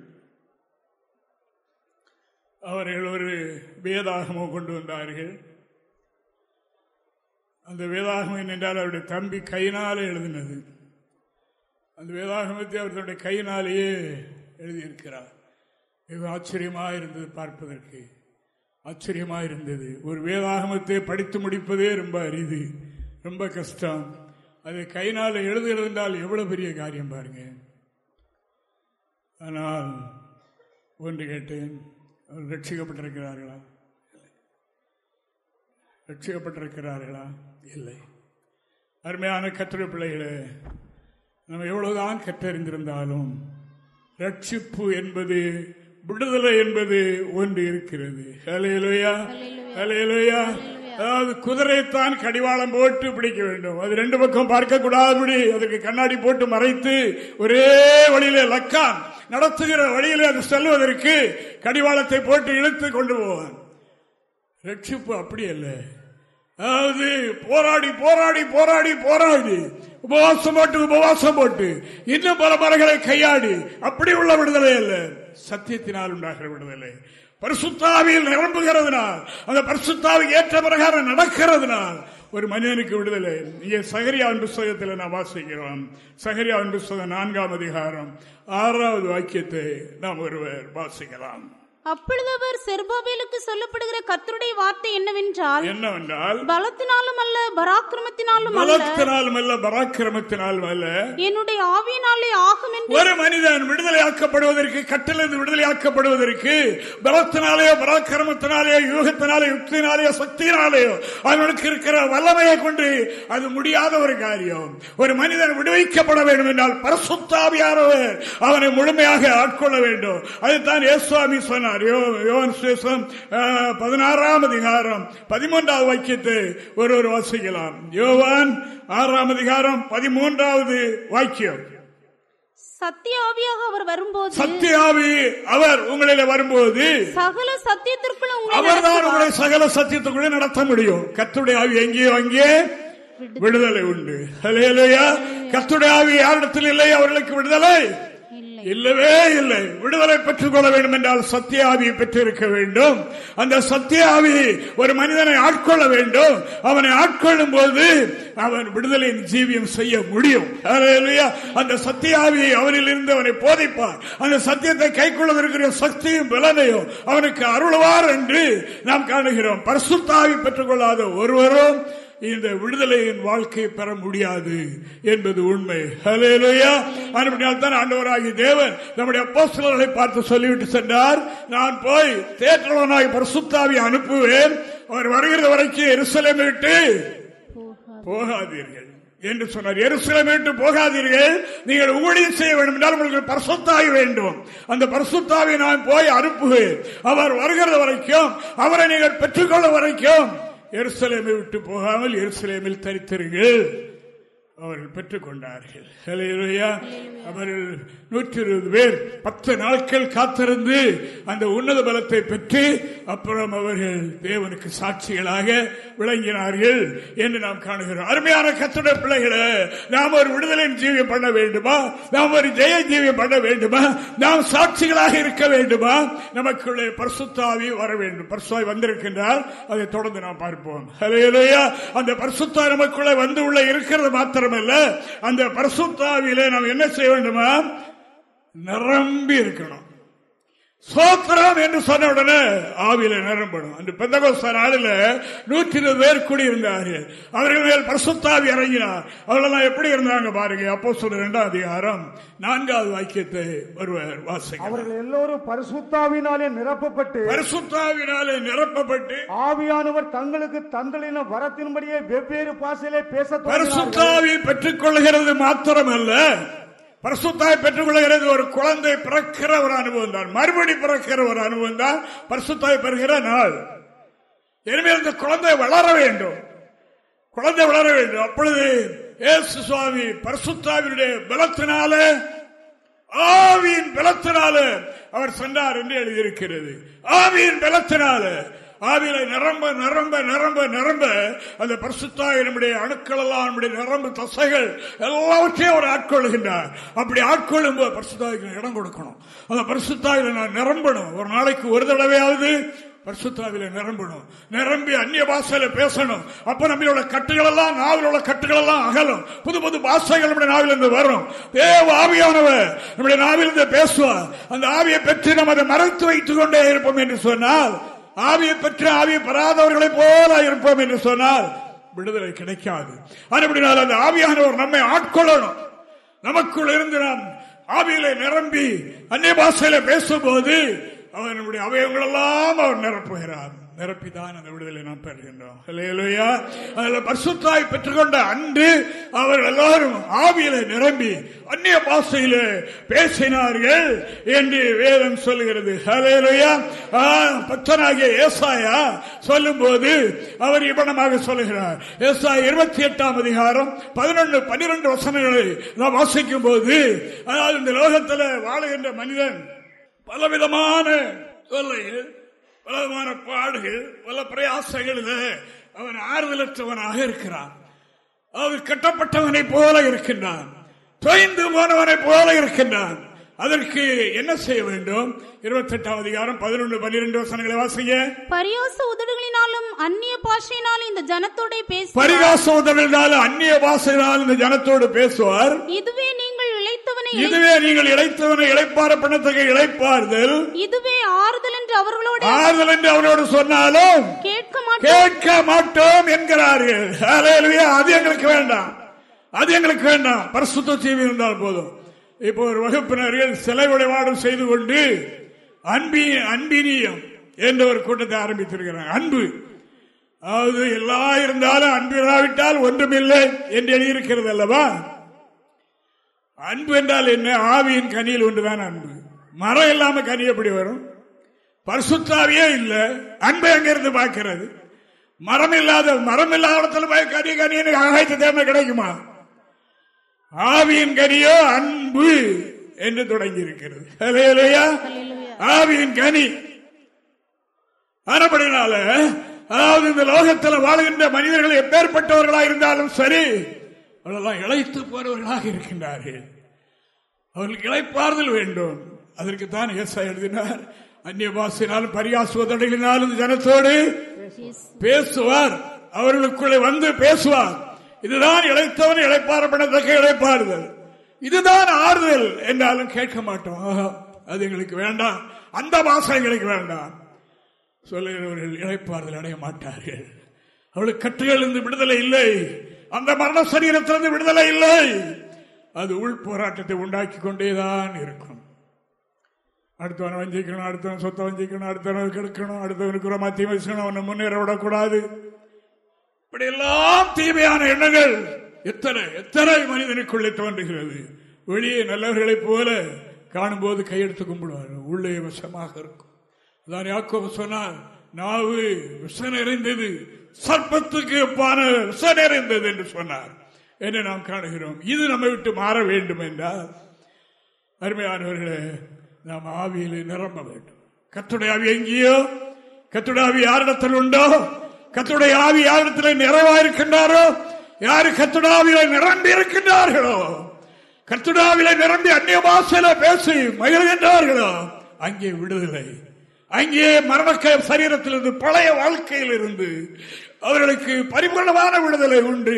அவர்கள் ஒரு வேதாகமம் கொண்டு வந்தார்கள். அந்த வேதாகமம் என்றால் அவருடைய தம்பி கையினாலே எழுதினது. அந்த வேதாகமத்தை அவர் தன்னுடைய கையினாலேயே எழுதியிருக்கிறார். மிக ஆச்சரியமாக இருந்தது பார்ப்பதற்கு. ஆச்சரியமா இருந்தது ஒரு வேதாகமத்தை படித்து முடிப்பதே ரொம்ப அரிது. ரொம்ப கஷ்டம். அது கைனால் எழுதுகிறது என்றால் எவ்வளவு பெரிய காரியம் பாருங்க. ஆனால் ஒன்று கேட்டேன். அவர் ரட்சிக்கப்பட்டிருக்கிறார்களா? ரட்சிக்கப்பட்டிருக்கிறார்களா? இல்லை. அருமையான கத்திர பிள்ளைகளே நம்ம எவ்வளவுதான் கற்றறிந்திருந்தாலும் ரட்சிப்பு என்பது விடுதலை என்பது ஒன்று இருக்கிறது. ஹலேலுயா ஹலேலுயா அதாவது குதிரைத்தான் கடிவாளம் போட்டு பிடிக்க வேண்டும். அது ரெண்டு பக்கம் பார்க்க கூடாதபடி அதற்கு கண்ணாடி போட்டு மறைத்து ஒரே வழியிலே லக்கான் நடத்துகிற வழியிலே அது செல்வதற்கு கடிவாளத்தை போட்டு இழுத்து கொண்டு போவான். ரட்சிப்பு அப்படி அல்ல. அதாவது போராடி போராடி போராடி போராடி. உபவாசம் போட்டு உபவாசம் போட்டு. இன்னும் பல மரங்களை கையாடி. அப்படி உள்ள விடுதலை அல்ல. சத்தியத்தினால் உண்டாகிற விடுதலை. பரிசுத்தாவியில் நிரம்புகிறதுனால் அந்த பரிசுத்தாவுக்கு ஏற்ற பிரகாரம் நடக்கிறதுனால் ஒரு மனிதனுக்கு விடுதலை. இங்கே சகரியாவின் புஸ்தகத்தில் நாம் வாசிக்கிறோம். சகரியாவின் புஸ்தகம் நான்காம் அதிகாரம் ஆறாவது வாக்கியத்தை நாம் ஒருவர் வாசிக்கலாம். அப்பொழுது அவர் செருபாபேலுக்கு சொல்லப்படுகிற கர்த்தருடைய வார்த்தை என்னவென்றால் என்னவென்றால் பலத்தினாலும் அல்ல பராக்கிரமத்தினாலும் பலத்தினாலும் அல்ல பராக்கிரமத்தினாலும் அல்ல. என்னுடைய ஆவியினாலே ஆகும் என்று ஒரு மனிதன் விடுதலையாக்கப்படுவதற்கு கட்டிலிருந்து விடுதலையாக்கப்படுவதற்கு பலத்தினாலேயோ பராக்கிரமத்தினாலேயோ யூகத்தினாலேயோ யுக்தினாலேயோ சக்தியினாலேயோ அவனுக்கு இருக்கிற வல்லமையை கொண்டு அது முடியாத ஒரு காரியம். ஒரு மனிதன் விடுவிக்கப்பட வேண்டும் என்றால் பரசுத்தாவியானவர் அவனை முழுமையாக ஆட்கொள்ள வேண்டும். அதுதான் இயேசுவாமி சொன்னார். யோ- யோவான் சுவிசேஷம், அஹ், பதினாறாம் அதிகாரம் பதிமூன்றாவது வாக்கியத்தை ஒருவர் வாசிக்கலாம். யோவான் ஆறாம் அதிகாரம் பதிமூன்றாவது வாக்கியம். சத்திய ஆவியாக அவர் வரும்போது சத்தியாவி அவர் உங்களில வரும்போது சகல சத்தியத்திற்குள்ள அவர்தான் நடத்துவார். உங்களை சகல சத்தியத்துக்குள்ளே நடத்த முடியும். கத்துடைய ஆவி எங்கேயோ அங்கே விடுதலை உண்டு. கத்துடைய ஆவி யாரிடத்தில் இல்லை? அவர்களுக்கு விடுதலை. இல்லவே இல்லை. விடுதலை பெற்றுக் கொள்ள வேண்டும் என்றால் சத்திய ஆவியை பெற்றிருக்க வேண்டும். அந்த சத்திய ஆவி ஒரு மனிதனை ஆட்கொள்ள வேண்டும். அவனை ஆட்கொள்ளும் போது அவன் விடுதலையின் ஜீவியம் செய்ய முடியும். அந்த சத்திய ஆவியை அவனில் இருந்து அவனை போதிப்பார். அந்த சத்தியத்தை கைக்கொள்வதற்கிற சக்தியும் பலனையும் அவனுக்கு அருள்வார் என்று நாம் காணுகிறோம். பரிசுத்தாவி பெற்றுக் கொள்ளாத ஒருவரும் இந்த விடுதலையின் வாழ்க்கையை பெற முடியாது என்பது உண்மை. ஹalleluya மறுபடியும் தான் ஆண்டவராகிய தேவன் நம்முடைய அப்போஸ்தலர்களை பார்த்து சொல்லிவிட்டு சென்றார். நான் போய் தேற்றவனாகி பரிசுத்தாவி அனுப்புவேன். அவர் வருகிற வரைக்கும் எருசலேமை விட்டு போகாதீர்கள் என்று சொன்னார். எருசலேமை விட்டு போகாதீர்கள். நீங்கள் ஊழியம் செய்ய வேண்டும் என்றால் உங்களுக்கு பரிசுத்தாவி வேண்டும். அந்த பரிசுத்தாவை நான் போய் அனுப்புவேன். அவர் வருகிற வரைக்கும் அவரை நீங்கள் பெற்றுக்கொள்ள வரைக்கும் எருசலேமை விட்டு போகாமல் எருசலேமில் தரித்திருங்கள் அவர்கள் பெற்றுக் கொண்டார்கள் அவர்கள் நூற்றி இருபது பேர் பத்து நாட்கள் காத்திருந்து அந்த உன்னத பலத்தை பெற்று அப்புறம் அவர்கள் தேவனுக்கு சாட்சிகளாக விளங்கினார்கள் என்று நாம் காணுகிறோம். அருமையான கத்தட பிள்ளைகளை நாம் ஒரு விடுதலையின் ஜீவியம் பண்ண வேண்டுமா? நாம் ஒரு ஜெய ஜீவியம் பண்ண வேண்டுமா? நாம் சாட்சிகளாக இருக்க வேண்டுமா? நமக்குள்ளே பர்சுத்தாவி வர வேண்டும். பர்சுவாய் வந்திருக்கின்றால் அதை தொடர்ந்து நாம் பார்ப்போம். அந்த பரிசுத்தா நமக்குள்ளே வந்து உள்ள இருக்கிறது மாத்திரம் மாத்திரமல்ல அந்த பரிசுத்தாவிலே நாம் என்ன செய்ய வேண்டுமா? நிரம்பி இருக்கணும். சோத்திரம் என்று சொன்ன உடனே ஆவியில நிரம்பணும் அந்த பெந்தகோஸ்த நாளில் நூற்றி இருபது பேர் கூடியிருந்தார்கள் அவர்கள் மேல் பரிசுத்தாவி இறங்கினார். அவர்களெல்லாம் எப்படி இருந்தாங்க பாருங்க? அப்போ சொல்ற இரண்டாம் அதிகாரம் நான்காவது வாக்கியத்தை ஒருவர் வாசிக்க அவர்கள் எல்லோரும் பரிசுத்தாவினாலே நிரப்பப்பட்டு பரிசுத்தாவினாலே நிரப்பப்பட்டு ஆவியானவர் தங்களுக்கு தந்தளின வரத்தின்படியே வெவ்வேறு பாசையிலே பேச. பரிசுத்தாவி பெற்றுக் கொள்கிறது மாத்திரமல்ல பரிசுத்தாய் பெற்றுக் கொள்கிறது ஒரு குழந்தை பிறக்கிற ஒரு அனுபவம் தான். மறுபடி பிறக்கிற ஒரு அனுபவம் தான். பரிசுத்தாய் பெறுகிற நாள். எனவே அந்த குழந்தை வளர வேண்டும். குழந்தை வளர வேண்டும். அப்பொழுது ஏசு சுவாமி பரிசுத்தாவினுடைய பலத்தினாலே ஆவியின் பலத்தினால அவர் சென்றார் என்று எழுதியிருக்கிறது. ஆவியின் பலத்தினால ஆவியில நிரம்ப நிரம்ப நிரம்ப நிரம்ப அந்த பரிசுத்தாய் நம்முடைய அணுக்கள் எல்லாம் நம்முடைய நரம்பு தசைகள் எல்லாவற்றையும் அவர் ஆட்கொள்கின்றார் அப்படி ஆட்கொள்ளும் போது பரிசுத்தாய்க்கு இடம் கொடுக்கணும். அந்த பரிசுத்தாயில நான் நிரம்பணும். ஒரு நாளைக்கு ஒரு தடவையாவது பரிசுத்தாவில நிரம்பணும். நிரம்பி அந்நிய பாஷையில பேசணும். அப்ப நம்மளோட கட்டுகள் எல்லாம் நாவலோட உள்ள கட்டுகள் எல்லாம் அகலும். புது புது பாஷைகள் நம்முடைய நாவிலிருந்து வரும். தேவ ஆவியானவர் நம்முடைய நாவிலிருந்து பேசுவார். அந்த ஆவியை பெற்று நம்ம அதை மறைத்து வைத்துக் கொண்டே இருப்போம் என்று சொன்னால் ஆவியை பெற்று ஆவியை பெறாதவர்களை போல இருப்போம் என்று சொன்னால் விடுதலை கிடைக்காது. அதுபடினால் அந்த ஆவியானவர் நம்மை ஆட்கொள்ளணும். நமக்குள் இருந்து நாம் ஆவியில நிரம்பி அந்நிய பாஷையில பேசும்போது அவர் நம்முடைய அவயவங்கள் அவர் நிரப்புகிறார். நிரப்பிதான் அந்த விடுதலை நாம் பெறுகின்றோம். இல்லையா அதில் பரிசுத்தாய் பெற்றுக்கொண்ட அன்று அவர்கள் எல்லாரும் ஆவியில நிரம்பி அந்நிய பாஷையில பேசினார்கள் என்று வேதம் சொல்லுகிறது. ஹலேலுயா பக்தனாகிய ஏசாயா சொல்லும் போது அவர் இவனமாக சொல்லுகிறார். ஏசாய் இருபத்தி எட்டாம் அதிகாரம் பதினொன்று பன்னிரண்டு வசனங்களை நாம் வாசிக்கும் போது அதாவது இந்த லோகத்தில் வாழுகின்ற மனிதன் பலவிதமான சொல்லையில் பலவிதமான பாடுகள் பல பிரயாசங்களில் அவன் ஆறுதலற்றவனாக இருக்கிறான். அவர் கட்டப்பட்டவனை போல இருக்கின்றான். தொய்ந்து போனவனை போல இருக்கின்றான். அதற்கு என்ன செய்ய வேண்டும்? இருபத்தி எட்டாம் அதிகாரம் பதினொன்று பன்னிரண்டு வசனங்களை வாசிங்க. பரியாச உதடுகளினாலும் அந்நிய பாஷையினாலும் இந்த ஜனத்தோட பேசி பரிகாச உதவினால் அந்நிய பாசையினால் இந்த ஜனத்தோடு பேசுவார். இதுவே நீங்கள் இழைத்தவனை இழை- இதுவே நீங்கள் இழைத்தவனை இழைப்பார பண்ணத்தக்க இழைப்பார்கள். இதுவே ஆறுதல் என்று அவர்களோட ஆறுதல் என்று அவரோடு சொன்னாலும் கேட்க மாட்டோம். கேட்க மாட்டோம் என்கிறார்கள். அது எங்களுக்கு வேண்டாம். அது எங்களுக்கு வேண்டாம். பரிசுத்த ஜீவி இருந்தால் போதும். இப்போ ஒரு வகுப்பினர்கள் சிலை வழிபாடும் செய்து கொண்டு அன்பி அன்பினியம் என்ற ஒரு கூட்டத்தை ஆரம்பித்திருக்கிறார் அன்பு. அதாவது எல்லாம் இருந்தாலும் அன்பு இல்லாவிட்டால் ஒன்றுமில்லை என்று எழுதியிருக்கிறது அல்லவா? அன்பு என்றால் என்ன? ஆவியின் கனியில் ஒன்றுதான் அன்பு. மரம் இல்லாம கனி எப்படி வரும்? பரிசுத்தாவியே இல்லை. அன்பை அங்கிருந்து பார்க்கிறது? மரம் இல்லாத மரம் இல்லாத இடத்துல போய் கனி கனின்னு ஆகாயத்து தேவை கிடைக்குமா? ஆவியின் கனியோ அன்பு என்று தொடங்கி இருக்கிறது. ஆவியின் கனி. ஆனபடினால அதாவது இந்த லோகத்தில் வாழ்கின்ற மனிதர்கள் எப்பேற்பட்டவர்களாக இருந்தாலும் சரி அவர்களெல்லாம் இழைத்து போறவர்களாக இருக்கின்றார்கள். அவர்களுக்கு இழைப்பாறுதல் வேண்டும். அதற்கு தான் ஏசா எழுதினார் அந்நிய பாசினாலும் பரியாசுவதடையினாலும் ஜனத்தோடு பேசுவார். அவர்களுக்குள்ளே வந்து பேசுவார். இதுதான் இழைத்தவன் இழைப்பாரப்படத்தக்க இழைப்பாறுதல் இதுதான் ஆறுதல் என்றாலும் கேட்க மாட்டோம். அது எங்களுக்கு வேண்டாம். அந்த மாசம் எங்களுக்கு வேண்டாம். சொல்லுகிறவர்கள் இழைப்பாறுதல் அடைய மாட்டார்கள். அவளுக்கு கட்டுகளிலிருந்து விடுதலை இல்லை. அந்த மரண சரீரத்திலிருந்து விடுதலை இல்லை. அது உள் போராட்டத்தை உண்டாக்கி கொண்டேதான் இருக்கும். அடுத்தவனை வஞ்சிக்கணும் அடுத்தவன் சொத்தை வஞ்சிக்கணும் அடுத்தவனை கெடுக்கணும் அடுத்தவனுக்கு மத்திய மத்தியம் வச்சுக்கணும் அவனை முன்னேற விடக்கூடாது. இப்படியெல்லாம் தீமையான எண்ணங்கள் எத்தனை எத்தனை மனிதனுக்குள்ளே தோன்றுகிறது. வெளியே நல்லவர்களைப் போல காணும்போது கையெடுத்து கும்பிடுவார்கள் உள்ளே விஷமாக இருக்கும். அதான் யாக்கோபு சொன்னார் நாவு விஷ நிறைந்தது சர்ப்பத்துக்கு ஒப்பான விஷ நிறைந்தது என்று சொன்னார். என்று நாம் காணுகிறோம். இது நம்மை விட்டு மாற வேண்டும் என்றால் அருமையானவர்களே நாம் ஆவியில் நிரம்ப வேண்டும். கத்துடைய ஆவி எங்கேயோ கத்துடைய ஆவி யாரிடத்தில் உண்டோ கத்துடைய ஆவி யாரிடத்தில் நிறைவாயிருக்கின்றாரோ யாரு கத்துடாவில நிரம்பி இருக்கின்றார்களோ கத்துடாவில நிரம்பி அந்நிய பாசையில பேசி மகிழ்கின்றார்களோ? அங்கே விடுதலை. அங்கே மரணக்க சரீரத்திலிருந்து பழைய வாழ்க்கையில் இருந்து அவர்களுக்கு பரிபூர்ணமான விடுதலை உண்டு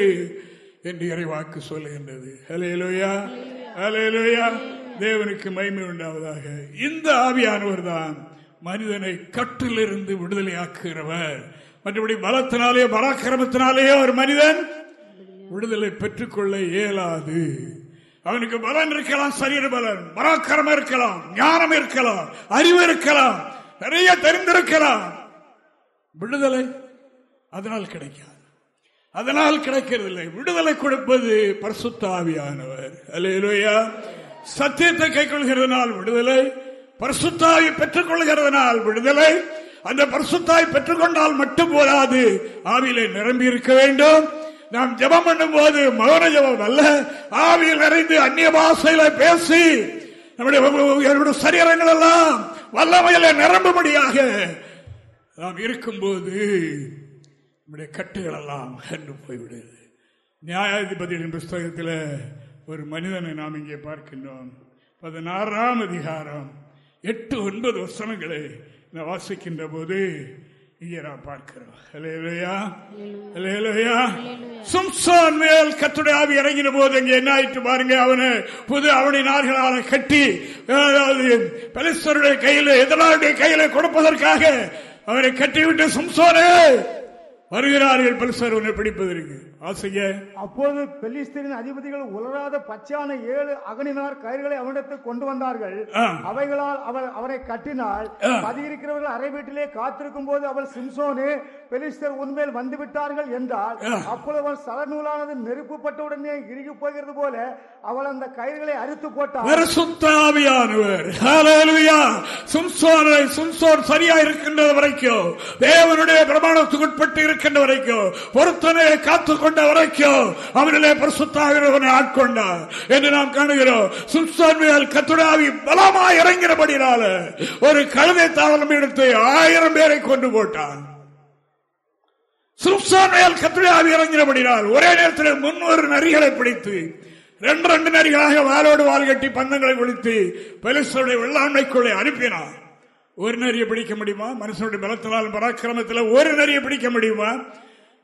என்று இறைவாக்கு சொல்லுகின்றது. ஹலேலோயா ஹலேலோயா தேவனுக்கு மகிமை உண்டாவதாக. இந்த ஆவியானவர் தான் மனிதனை கட்டிலிருந்து விடுதலையாக்குகிறவர். மற்றபடி பலத்தினாலேயோ பராக்கிரமத்தினாலேயோ ஒரு மனிதன் விடுதலை பெற்றுக்கொள்ள இயலாது. அவனுக்கு பலன் இருக்கலாம் சரீர பலன். பராக்கிரமம் இருக்கலாம் ஞானம் இருக்கலாம் அறிவு இருக்கலாம் நிறைய தெரிந்திருக்கலாம். விடுதலை அதனால் கிடைக்காது. அதனால் கிடைக்கிறதில்லை. விடுதலை கொடுப்பது பரிசுத்தாவியானவர் அல்லையா சத்தியத்தை கைக்கொள்கிறதுனால் விடுதலை பரிசுத்தாவி பெற்றுக் கொள்கிறதுனால் விடுதலை அந்த பரிசுத்தாய் பெற்றுக்கொண்டால் மட்டும் போதாது. ஆவியிலே நிரம்பி இருக்க வேண்டும். நாம் ஜெபம் பண்ணும் போது மௌன ஜபம் அல்ல. ஆவியில் நிறைந்து அந்நிய பாசையில பேசி நம்முடைய சரீரங்கள் எல்லாம் வல்லமையில நிரம்பும்படியாக நாம் இருக்கும்போது நம்முடைய கட்டுகள் எல்லாம் கண்டு போய்விடுது. நியாயாதிபதியின் புஸ்தகத்தில் ஒரு மனிதனை நாம் இங்கே பார்க்கின்றோம். பதினாறாம் அதிகாரம் எட்டு ஒன்பது வசனங்களை வாசிக்கின்ற போது இங்கே நாம் பார்க்கிறோம் மேல் கத்துடைய ஆவி இறங்கின போது அங்கே என்ன ஆயிட்டு பாருங்க அவனை புது அவனை நார்களால கட்டி பலிஸ்தருடைய கையில எதிராளுடைய கையில கொடுப்பதற்காக அவரை கட்டிவிட்டு சும்சோனே வருகிறார்கள். பலிஸ்தர் உன்னை பிடிப்பதற்கு. ஆசைய அப்போது பெலிஸ்தரின் அதிபதிகள் உலராத பச்சையான ஏழு அகனினார் கயிறுகளை அவனிடத்தில் கொண்டு வந்தார்கள். அவைகளால் அவர் அவரை கட்டினாள். பதியிருக்கிறவர்கள் அறை வீட்டிலே காத்திருக்கும் போது அவள் சிம்சோனே பெலிஸ்தர் உன்மேல் வந்து விட்டார்கள் என்றால். அப்பொழுது அவள் சலநூலானது நெருப்புப்பட்ட உடனே இறுகி போகிறது போல அவள் அந்த கயிறுகளை அறுத்து போட்டாள். பரிசுத்தாவியானவர் ஹalleluya. சும்சோனை சும்சோன் சரியா இருக்கின்ற வரைக்கும். தேவனுடைய பிரமாணத்துக்கு உட்பட்டு இருக்கின்ற வரைக்கும். பொருத்தனை காத்துக் கொண்ட வரைக்கும் அவனிலே பரிசுத்தாவினவனை ஆட்கொண்டார் என்று நாம் காணுகிறோம். சும்சோன் கத்துடாவி பலமாய் இறங்கினபடினால ஒரு கழுதை தாவரம் எடுத்து ஆயிரம் பேரை கொண்டு போட்டான். சும்சான் கத்துடாவி இறங்கினபடினால் ஒரே நேரத்தில் முன்னூறு நரிகளை பிடித்து ரெண்டு ரெண்டு நரிகளாக வாளோடு வால் கட்டி பந்தங்களை ஒழித்து பலிசருடைய வெள்ளாண்மைக்குள்ளே அனுப்பினார் ஒரு நரியை பிடிக்க முடியுமா? மனுஷனுடைய பலத்தினால் பராக்கிரமத்தில் ஒரு நரியை பிடிக்க முடியுமா?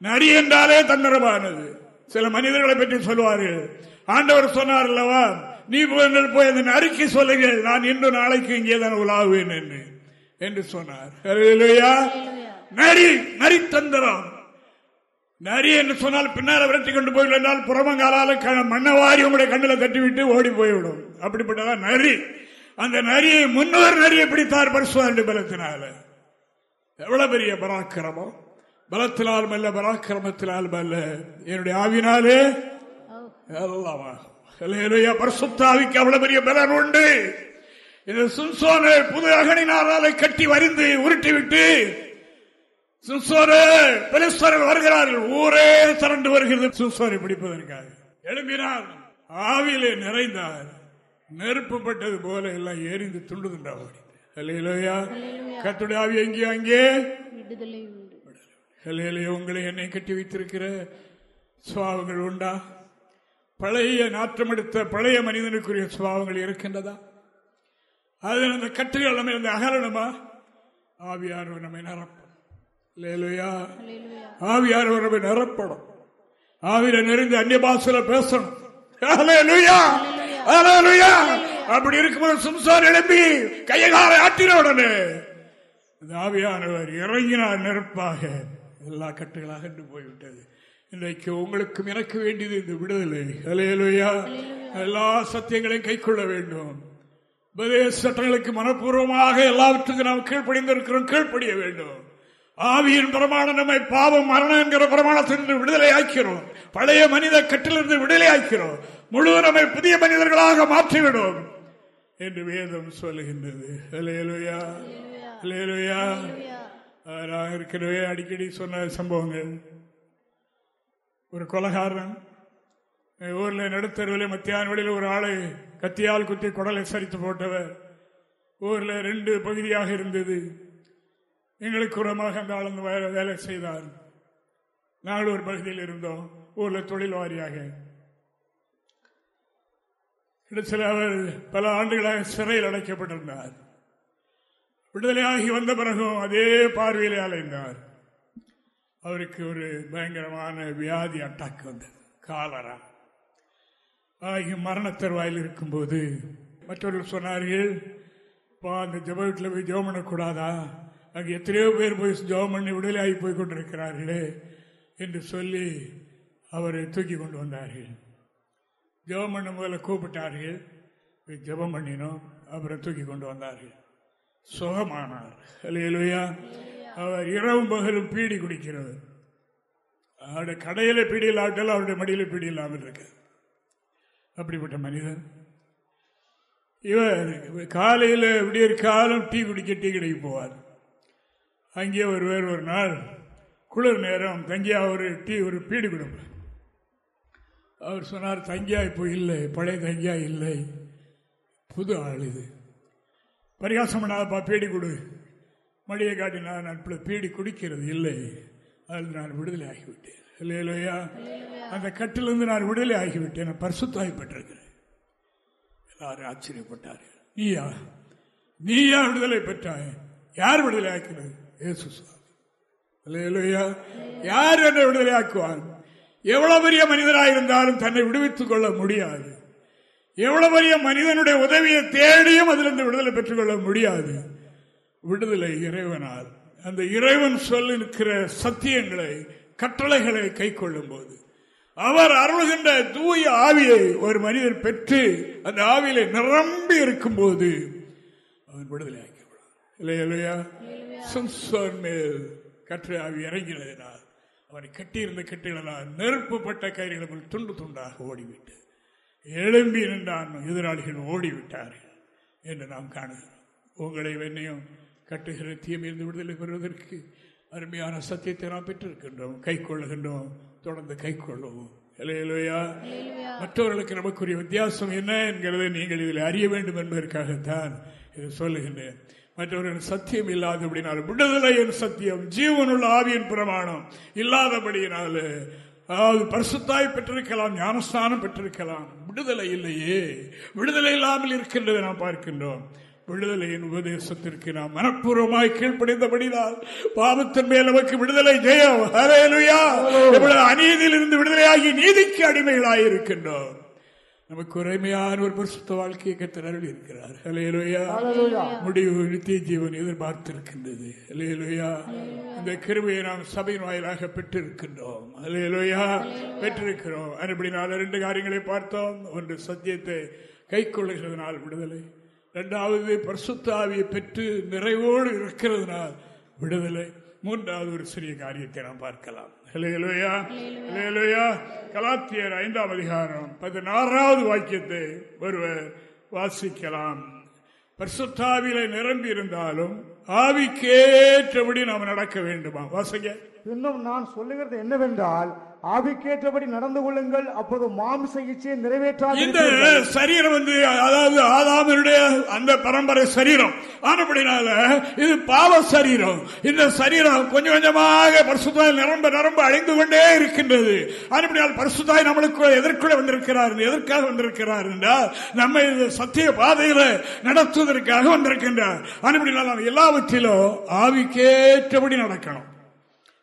நரி என்றாலே தந்தரமானது. சில மனிதர்களை பற்றி சொல்லுவார்கள் ஆண்டவர் சொன்னார் அல்லவா நீ போய் போய் அந்த நரிக்கு சொல்லுங்கள் நான் இன்று நாளைக்கு இங்கே தான் என்று என்று சொன்னார். நரி நரி தந்திரம். நரி என்று சொன்னால் பின்னால் விரட்டி கொண்டு போய் என்றால் புறமங்காலால க- மண்ணவாரி உங்களுடைய கண்ணில் தட்டிவிட்டு ஓடி போய்விடும். அப்படிப்பட்டதான் நரி. அந்த நரியை முன்னோர் நரியை பிடித்தார் பரிசுவாண்டி பலத்தினால. எவ்வளவு பெரிய பராக்கிரமம். பலத்தினால் அல்ல பராக்கிரமத்தினால் அல்ல என்னுடைய ஆவினாலே. பரிசுத்தாவிக்கு அவ்வளவு பெரிய பலன் உண்டு. இந்த சுன்சோனை புது அகனினாலே கட்டி வரிந்து உருட்டிவிட்டு சுன்சோனே பெலிஸ்தர்கள் வருகிறார்கள். ஊரே திரண்டு வருகிறது. சுன்சோனை பிடிப்பதற்காக எழும்பினார். ஆவியிலே நிறைந்தார். நெருப்புப்பட்டது போல எல்லாம் எரிந்து துண்டுதுண்டா ஓடி கத்துடைய ஆவி எங்கே அங்கே. அல்லையிலே உங்களை என்னை கட்டி வைத்திருக்கிற சுவாவங்கள் உண்டா? பழைய நாற்றமெடுத்த பழைய மனிதனுக்குரிய சுபாவங்கள் இருக்கின்றதா? அதில் அந்த கட்டுகள் நம்ம இந்த அகலணுமா? ஆவியானவர் நம்மை நிரப்பும். இல்லையா ஆவியானவர் நம்மை நிரப்படும் ஆவியில நிறைந்து அந்நிய பாசல பேசணும். அப்படி இருக்கும்போது சம்சாரம் எழுப்பி கையகாலை ஆட்டின உடனே ஆவியானவர் இறங்கினார் நெருப்பாக. எல்லா கட்டுகளாக என்று போய்விட்டது. இன்றைக்கு உங்களுக்கும் எனக்கு வேண்டியது இந்த விடுதலை. அலையலுயா எல்லா சத்தியங்களையும் கைக்கொள்ள வேண்டும். உபதேச சட்டங்களுக்கு மனப்பூர்வமாக எல்லாவற்றுக்கும் நாம் கீழ்ப்படிந்திருக்கிறோம் கீழ்ப்படிய வேண்டும். ஆவியின் பிரமாணம் நம்மை பாவம் மரணம் என்கிற பிரமாணத்திலிருந்து விடுதலை ஆக்கிறோம். பழைய மனித கட்டிலிருந்து விடுதலை ஆக்கிறோம். முழு நம்மை புதிய மனிதர்களாக மாற்றிவிடும் என்று வேதம் சொல்லுகின்றது. அலையலுயா அலையலுயா நான் இருக்கிறவே அடிக்கடி சொன்ன சம்பவங்கள். ஒரு கொலகாரன் ஊரில் நடுத்தருவில் மத்தியான வழியில் ஒரு ஆளை கத்தியால் குத்தி குடலை சரித்து போட்டவர். ஊரில் ரெண்டு பகுதியாக இருந்தது. எங்களுக்கு உரமாக அந்த ஆள் வேலை செய்தார். நாங்கள் ஒரு பகுதியில் இருந்தோம் ஊரில் தொழில் வாரியாக இடத்தில் அவர் பல ஆண்டுகளாக சிறையில் அடைக்கப்பட்டிருந்தார். விடுதலையாகி வந்த பிறகும் அதே பார்வையிலே அலைந்தார். அவருக்கு ஒரு பயங்கரமான வியாதி அட்டாக் வந்தது காலரா ஆகிய மரண தருவாயில் இருக்கும்போது மற்றவர்கள் சொன்னார்கள் "பா, அந்த ஜப வீட்டில் போய் ஜெபம் பண்ணக்கூடாதா? அங்கே எத்தனையோ பேர் போய் ஜெபம் பண்ணி விடுதலையாகி போய் கொண்டிருக்கிறார்களே என்று சொல்லி அவரை தூக்கி கொண்டு வந்தார்கள். ஜெபம் பண்ண முதல்ல கூப்பிட்டார்கள் ஜபம் ஜெபம் பண்ணினோம் அப்புறம் தூக்கி கொண்டு வந்தார்கள். சுகமானார். இல்லையா அவர் இரவும் பகலும் பீடி குடிக்கிறது. அவருடைய கடையில பீடி இல்லாவிட்டாலும் அவருடைய மடியில பீடி இல்லாமல் இருக்கு. அப்படிப்பட்ட மனிதன் இவர் காலையில் விடியற் காலம் டீ குடிக்க டீ கடைக்கு போவார். அங்கே ஒருவர் ஒரு நாள். குளிர் நேரம் தங்கியா ஒரு டீ ஒரு பீடி கொடுப்பார் அவர் சொன்னார் தங்கியா இப்போ இல்லை பழைய தங்கியா இல்லை. புது ஆள் இது. பரிகாசம் பண்ணாதப்பா பீடி கொடு. மடியை காட்டினா நான் இப்ப பீடி குடிக்கிறது இல்லை. அதில் நான் விடுதலை ஆகிவிட்டேன். இல்லையா அந்த கட்டிலிருந்து நான் விடுதலை ஆகிவிட்டேன். நான் பரிசுத்தாய் பெற்றிருக்கிறேன் எல்லாரும் ஆச்சரியப்பட்டார்கள். நீயா? நீயா விடுதலை பெற்றாய்? யார் விடுதலை ஆக்கிறது இயேசு சுவாமி. அல்லேலூயா. யார் என்னை விடுதலை ஆக்குவார் எவ்வளவு பெரிய மனிதராக இருந்தாலும் தன்னை விடுவித்துக் கொள்ள முடியாது. எவ்வளவு பெரிய மனிதனுடைய உதவியை தேடியும் அதிலிருந்து விடுதலை பெற்றுக் கொள்ள முடியாது. விடுதலை இறைவனால். அந்த இறைவன் சொல்லிருக்கிற சத்தியங்களை கட்டளைகளை கை கொள்ளும் போது அவர் அருள்கின்ற தூய ஆவியை ஒரு மனிதர் பெற்று அந்த ஆவியில நிரம்பி இருக்கும் போது அவன் விடுதலை ஆக்கிவிடான் இல்லையா சிம்சோன் மேல் கற்று ஆவி இறங்கினதினால் அவனை கட்டியிருந்த கட்டிடலாம் நெருப்புப்பட்ட கயிறுகள் துண்டு துண்டாக ஓடிவிட்டு எழும்பி நின்றான். எதிராளிகள் ஓடிவிட்டார்கள் என்று நாம் காணுகிறோம். உங்களை வெண்ணையும் கட்டுகிற தீமையிலிருந்து விடுதலை பெறுவதற்கு அருமையான சத்தியத்தை நாம் பெற்றிருக்கின்றோம். கை கொள்ளுகின்றோம். தொடர்ந்து கை கொள்ளுவோம். இல்லையா மற்றவர்களுக்கு நமக்குரிய வித்தியாசம் என்ன என்கிறதை நீங்கள் இதில் அறிய வேண்டும் என்பதற்காகத்தான் இதை சொல்லுகின்றேன். மற்றவர்கள் சத்தியம் இல்லாதபடினால் விடுதலையின் சத்தியம் ஜீவனுள்ள ஆவியின் பிரமாணம் இல்லாதபடியினால அதாவது பரிசுத்தாய் பெற்றிருக்கலாம் ஞானஸ்தானம் பெற்றிருக்கலாம். விடுதலை இல்லையே. விடுதலை இல்லாமல் இருக்கின்றதை நாம் பார்க்கின்றோம். விடுதலையின் உபதேசத்திற்கு நாம் மனப்பூர்வமாய் கீழ்ப்படிந்தபடினால் பாவத்தின் மேல் நமக்கு விடுதலை ஜெயம். இவ்வளவு அநீதியிலிருந்து விடுதலையாகி நீதிக்கு அடிமைகளாய் இருக்கின்றோம். நமக்கு உரிமையான ஒரு பரிசுத்த வாழ்க்கையை கத்தர் அருள் இருக்கிறார் ஹalleluya. முடிவு நித்திய ஜீவன் எதிர்பார்த்திருக்கின்றது. ஹalleluya. இந்த கிருபையை நாம் சபையின் வாயிலாக பெற்றிருக்கின்றோம். ஹalleluya. பெற்றிருக்கிறோம். அதுபடினால ரெண்டு காரியங்களை பார்த்தோம். ஒன்று சத்தியத்தை கை கொள்ளுகிறதுனால் விடுதலை. இரண்டாவது பரிசுத்தாவியை பெற்று நிறைவோடு இருக்கிறதுனால் விடுதலை. மூன்றாவது ஒரு சிறிய காரியத்தை நாம் பார்க்கலாம். கலாத்தியர் ஐந்தாம் அதிகாரம் பதினாறாவது வாக்கியத்தை ஒருவர் வாசிக்கலாம். பரிசுத்தாவில நிரம்பி இருந்தாலும் ஆவிக்கேற்றபடி நாம் நடக்க வேண்டுமா? வாசிக்க இன்னும் நான் சொல்லுகிறது என்னவென்றால் ஆவிக்கேற்றபடி நடந்து கொள்ளுங்கள். அப்போது மாம்ச இச்சையை நிறைவேற்றாது இந்த சரீரம் வந்து அதாவது ஆதாமனுடைய அந்த பரம்பரை சரீரம். ஆனப்படினால இது பாவ சரீரம். இந்த சரீரம் கொஞ்சம் கொஞ்சமாக பரிசுத்தாய் நிரம்ப நிரம்ப அழிந்து கொண்டே இருக்கின்றது. ஆனப்படினால் பரிசுத்தாய் நம்மளுக்கு எதற்குள்ள வந்திருக்கிறார் எதற்காக வந்திருக்கிறார் என்றால் நம்ம இந்த சத்திய பாதையில நடத்துவதற்காக வந்திருக்கின்றார். ஆனப்படினால் எல்லாவற்றிலும் ஆவிக்கேற்றபடி நடக்கணும்.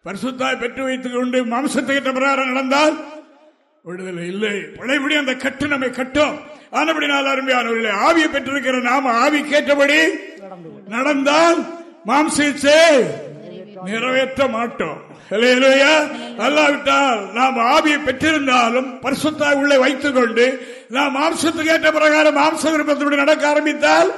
பரிசுத்தாய் பெற்று வைத்துக் கொண்டு மாம்சத்துக்கிட்ட பிரகாரம் நடந்தால் விடுதலை இல்லை. பழையபடி அந்த கட்டு நம்மை கட்டும். ஆனபடினால் அருமையானவர்களே ஆவியை பெற்றிருக்கிற நாம ஆவி கேட்டபடி நடந்தால் மாம்சிச்சே நிறைவேற்ற மாட்டோம். அல்லாவிட்டால் நாம் ஆவியை பெற்றிருந்தாலும் பரிசுத்தாய் உள்ளே வைத்துக் கொண்டு நாம் மாம்சத்துக்கு ஏற்ற பிரகாரம் மாம்ச விருப்பத்தோடு நடக்க ஆரம்பித்தால்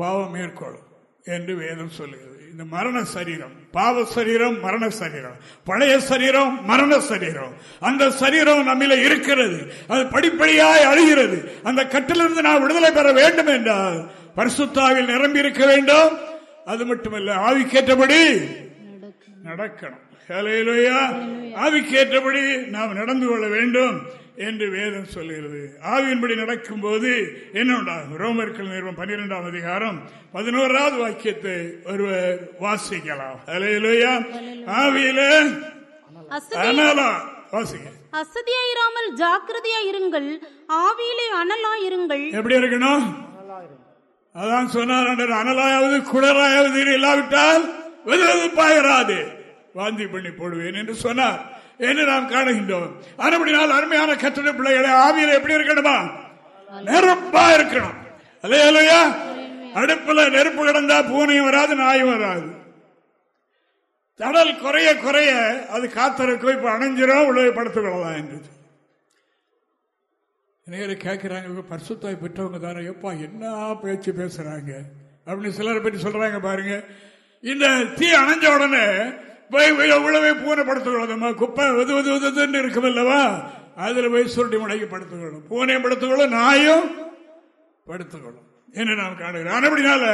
பாவம் மேற்கொள்ளும் என்று வேதம் சொல்லுகிறது. இந்த மரண சரீரம் பாவ சரீரம் மரண சரீரம் பழைய சரீரம் மரண சரீரம். அந்த சரீரம் நம்மில இருக்கிறது. அது படிப்படியாய் அழுகிறது. அந்த கட்டிலிருந்து நாம் விடுதலை பெற வேண்டும் என்றால் பரிசுத்தாவில் நிரம்பி இருக்க வேண்டும். அது மட்டுமல்ல ஆவிக்கேற்றபடி நடக்கணும். ஆவிக்கேற்றபடி நாம் நடந்து கொள்ள வேண்டும். என்று வேதம் சொல்கிறது. ஆவியின்படி நடக்கும் போது என்ன உண்டாகும்? ரோமர்கள் நிறுவனம் பன்னிரெண்டாம் அதிகாரம் பதினோராவது வாக்கியத்தை ஒருவர் வாசிக்கலாம். ஹalleluya. ஆவியில அசதி அனலா. வாசிக்க அசதியாயிராமல் ஜாக்கிரதையாயிருங்கள் ஆவியிலே அனலாயிருங்கள் எப்படி இருக்கணும்? அதான் சொன்னார் அனலாயாவது குளராயாவது இல்லாவிட்டால் வெதுவெதுப்பாயிராது வாந்தி பண்ணி போடுவேன் என்று சொன்னார். என்று நாம் காணுகின்றோம். அதுபடினால் அருமையான கட்டிட பிள்ளைகளை ஆவியில் எப்படி இருக்கணுமா? நெருப்பா இருக்கணும். அல்லையா அடுப்புல நெருப்பு கிடந்தா பூனையும் வராது நாயும் வராது. தடல் குறைய குறைய அது காத்திருக்கும் இப்ப அணைஞ்சிரும் உழவை படுத்துக் கொள்ளலாம் என்று நேரம் கேட்கிறாங்க இவங்க பரிசுத்தாய் பெற்றவங்க தானே. எப்பா என்ன பேச்சு பேசுறாங்க? அப்படின்னு சிலரை பற்றி சொல்றாங்க பாருங்க. இந்த தீ அணைஞ்ச உடனே உழவை பூனை படுத்துக்கொள்ளும் குப்பை வெது வெது வெதுன்னு இருக்கும் அல்லவா அதுல போய் சுருட்டி முடங்கி படுத்துக்கொள்ளும் பூனையும் படுத்துக்கொள்ளும் நாயும் படுத்துக்கொள்ளும் என்று நாம் காணுகிறோம்? அப்படினால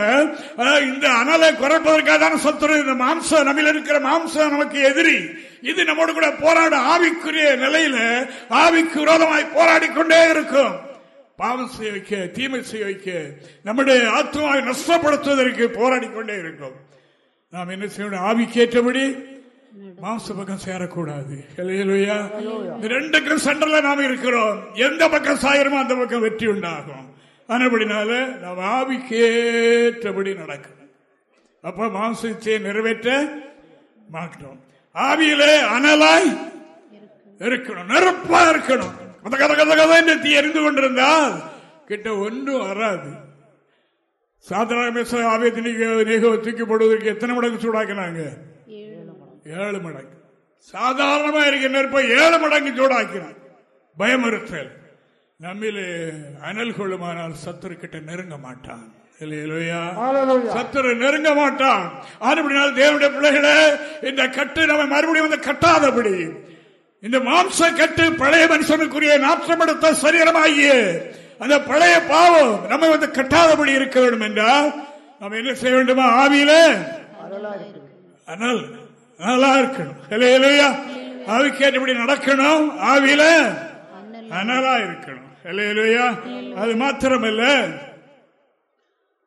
இந்த அனலை குறைப்பதற்காக தான் இந்த மாம்சம் நம்மில் இருக்கிற மாம்சம் நமக்கு எதிரி. இது நம்மோடு கூட போராட ஆவிக்குரிய நிலையில ஆவிக்கு விரோதமாய் போராடி கொண்டே இருக்கும். பாவம் செய்ய வைக்க தீமை செய்ய வைக்க நம்முடைய ஆத்மாவை நஷ்டப்படுத்துவதற்கு போராடி கொண்டே இருக்கும். நாம் என்ன செய்யணும்? ஆவிக்கேற்றபடி மாம்ச பக்கம் சேரக்கூடாது. ஹல்லேலூயா. இந்த ரெண்டுக்கும் சென்டர்ல நாம் இருக்கிறோம். எந்த பக்கம் சாயிரமோ அந்த பக்கம் வெற்றி உண்டாகும். ஆனபடினால நாம் ஆவிக்கேற்றபடி நடக்கணும். அப்ப மாம்ச இச்சையை நிறைவேற்ற மாட்டோம். ஆவியிலே அனலாய் இருக்கணும். நெருப்பா இருக்கணும். கத கத கதை தீ எரிந்து கொண்டிருந்தால் கிட்ட ஒன்றும் வராது. சாதாரண ஆவியத்தை நீக தூக்கி போடுவதற்கு எத்தனை மடங்கு சூடாக்கினாங்க? ஏழு மடங்கு. சாதாரணமா இருக்க நெருப்பை ஏழு மடங்கு சூடாக்கிறான் பயமுறுத்தல். நம்மிலே அனல் கொள்ளுமானால் சத்துரு கிட்ட நெருங்க மாட்டான். சத்துரு நெருங்க மாட்டான். ஆனபடினால் தேவனுடைய பிள்ளைகளே இந்த கட்டு நம்ம மறுபடியும் வந்து கட்டாதபடி இந்த மாம்ச கட்டு பழைய மனுஷனுக்குரிய நாற்றமெடுத்த சரீரமாகிய அந்த பழைய பாவம் நம்ம வந்து கட்டாதபடி இருக்க வேண்டும் என்றால் நம்ம என்ன செய்ய வேண்டுமா? ஆவியில? அனல் நல்லா இருக்கணும். இல்லையா ஆவிக்கேற்றபடி நடக்கணும். ஆவியில? அனலா இருக்கணும். இல்லையா அது மாத்திரமல்ல.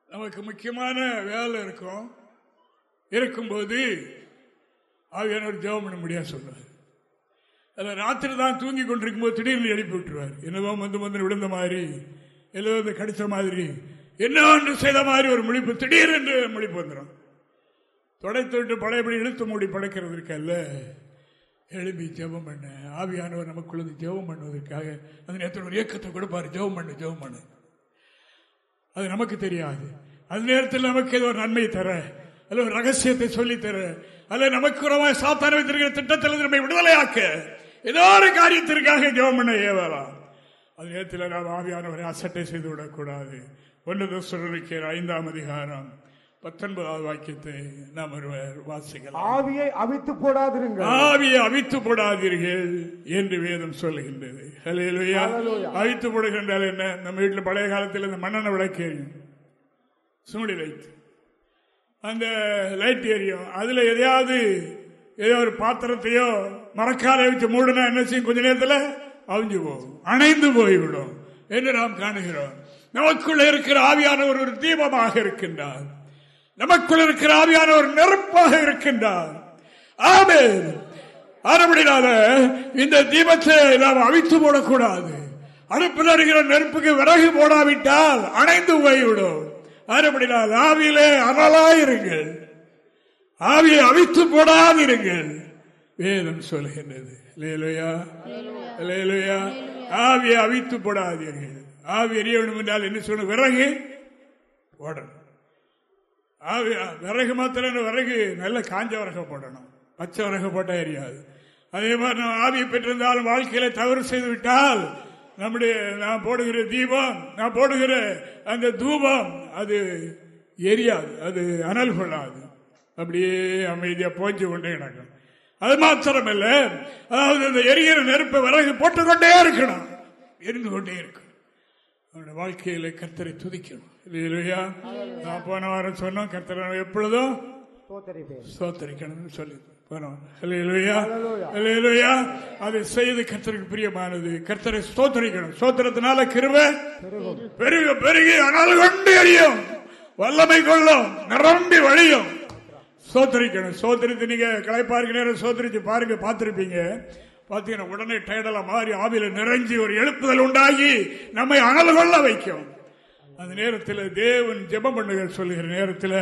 நமக்கு முக்கியமான வேலை இருக்கும். இருக்கும்போது ஆவியானவர் ஜெபம் பண்ண முடியாது சொல்றாரு. அதில் ராத்திரி தான் தூங்கி கொண்டிருக்கும் போது திடீர்னு எழுப்பி விட்டுருவார். என்னவோ மந்து மந்து விழுந்த மாதிரி எல்லோ வந்து கடித்த மாதிரி என்ன ஒன்று செய்த மாதிரி ஒரு முழிப்பு திடீரென்று முழிப்பு வந்துடும். தொடைத்து விட்டு பழையபடி இழுத்து மூடி படைக்கிறதுக்கு அல்ல எழுப்பி ஜெபம் பண்ண ஆவியானவர் நமக்குள்ளது ஜெபம் பண்ணுவதற்காக அந்த நேரத்தில் ஒரு இயக்கத்தை கொடுப்பார். ஜெபம் பண்ணு ஜெபம் பண்ணு. அது நமக்கு தெரியாது. அந்த நேரத்தில் நமக்கு ஏதோ ஒரு நன்மை தர அல்ல ஒரு ரகசியத்தை சொல்லித்தர தர அல்ல நமக்கு உரமாய் சாத்தான வைத்திருக்கிற திட்டத்தில் நம்மை விடுதலையாக்க ஏதோ ஒரு காரியத்திற்காக ஜெபம் பண்ண ஏவலாம். அந்த நேரத்தில் நாம் ஆவியானவரை அசட்டை செய்து விடக்கூடாது ஒன்று தோசரிக்கிற ஐந்தாம் அதிகாரம் பத்தொன்பதாவது வாக்கியத்தை நாம் ஒருவர் வாசிக்கலாம். ஆவியை அவித்து போடாதிருங்கள். ஆவியை அவித்து போடாதீர்கள் என்று வேதம் சொல்லுகின்றது. ஹalleluya. அவித்து போடுகின்றால் என்ன? நம்ம வீட்டில் பழைய காலத்தில் இந்த மண்ணெண்ணெய் விளக்கு எரியும் சூடி லைட் அந்த லைட் எரியும் அதுல எதையாவது ஏதோ ஒரு பாத்திரத்தையோ மரக்காலை வச்சு மூடினா என்ன செய்யும்? கொஞ்ச நேரத்தில் அவிஞ்சு போகும். அணைந்து போய்விடும் என்று நாம் காணுகிறோம். நமக்குள்ள இருக்கிற ஆவியானவர் ஒரு தீபமாக இருக்கின்றார். நமக்குள் இருக்கிற ஆவியானவர் நெருப்பாக இருக்கின்றார். ஆமே ஆனபடினால இந்த தீபத்தை நாம் அவித்து போடக்கூடாது அடுப்பில் இருக்கிற நெருப்புக்கு விறகு போடாவிட்டால் அணைந்து போய்விடும். ஆனபடினால் ஆவியிலே அனலாயிருங்கள். ஆவியை அவித்து போடாதிருங்கள். வேதம் சொல்கின்றது. லேலுயா லேலுயா ஆவியை அவித்து போடாதீர்கள். ஆவி எரிய வேண்டும் என்றால் என்ன சொல்லணும் விறகு. போடணும். ஆவி விறகு மாத்திரம் விறகு நல்ல காஞ்ச விறகு போடணும். பச்சை விறகு போட்டா எரியாது. அதே மாதிரி நம்ம ஆவியை பெற்றிருந்தாலும் வாழ்க்கையில தவறு செய்து விட்டால் நம்முடைய நான் போடுகிற தீபம் நான் போடுகிற அந்த தூபம் அது எரியாது. அது அனல் கொள்ளாது. அப்படியே அமைதியா போஞ்சு கொண்டே கிடக்கும். அது மாத்திரமல்ல. அதாவது இந்த எரிகிற நெருப்பை விறகு போட்டுக்கொண்டே இருக்கணும். எரிந்து கொண்டே இருக்கணும் அவனுடைய வாழ்க்கையில கர்த்தரை துதிக்கணும். இல்லையா நான் போன வாரம் சொன்னோம் கர்த்தரை எப்பொழுதும் சோத்தரிக்கணும்னு சொல்லி. அதை செய்து கர்த்தருக்கு பிரியமானது. கர்த்தரை ஸ்தோத்தரிக்கணும். ஸ்தோத்திரத்தினால கிருபை பெருக பெருகி அனல் கொண்டு எரியும். வல்லமை கொள்ளும். நிரம்பி வழியும். சோத்தரிக்கணும் சோதரித்து நீங்க களைப்பாருக்கு நேரம் சோத்தரிச்சு பாருங்க பார்த்திருப்பீங்க. பார்த்தீங்கன்னா உடனே டயர்டெல்லாம் மாறி ஆவியில நிறைஞ்சி ஒரு எழுப்புதல் உண்டாகி நம்மை அனல் கொள்ள வைக்கும். அந்த நேரத்தில் தேவன் ஜெபம் பண்ணுக சொல்லுகிற நேரத்தில்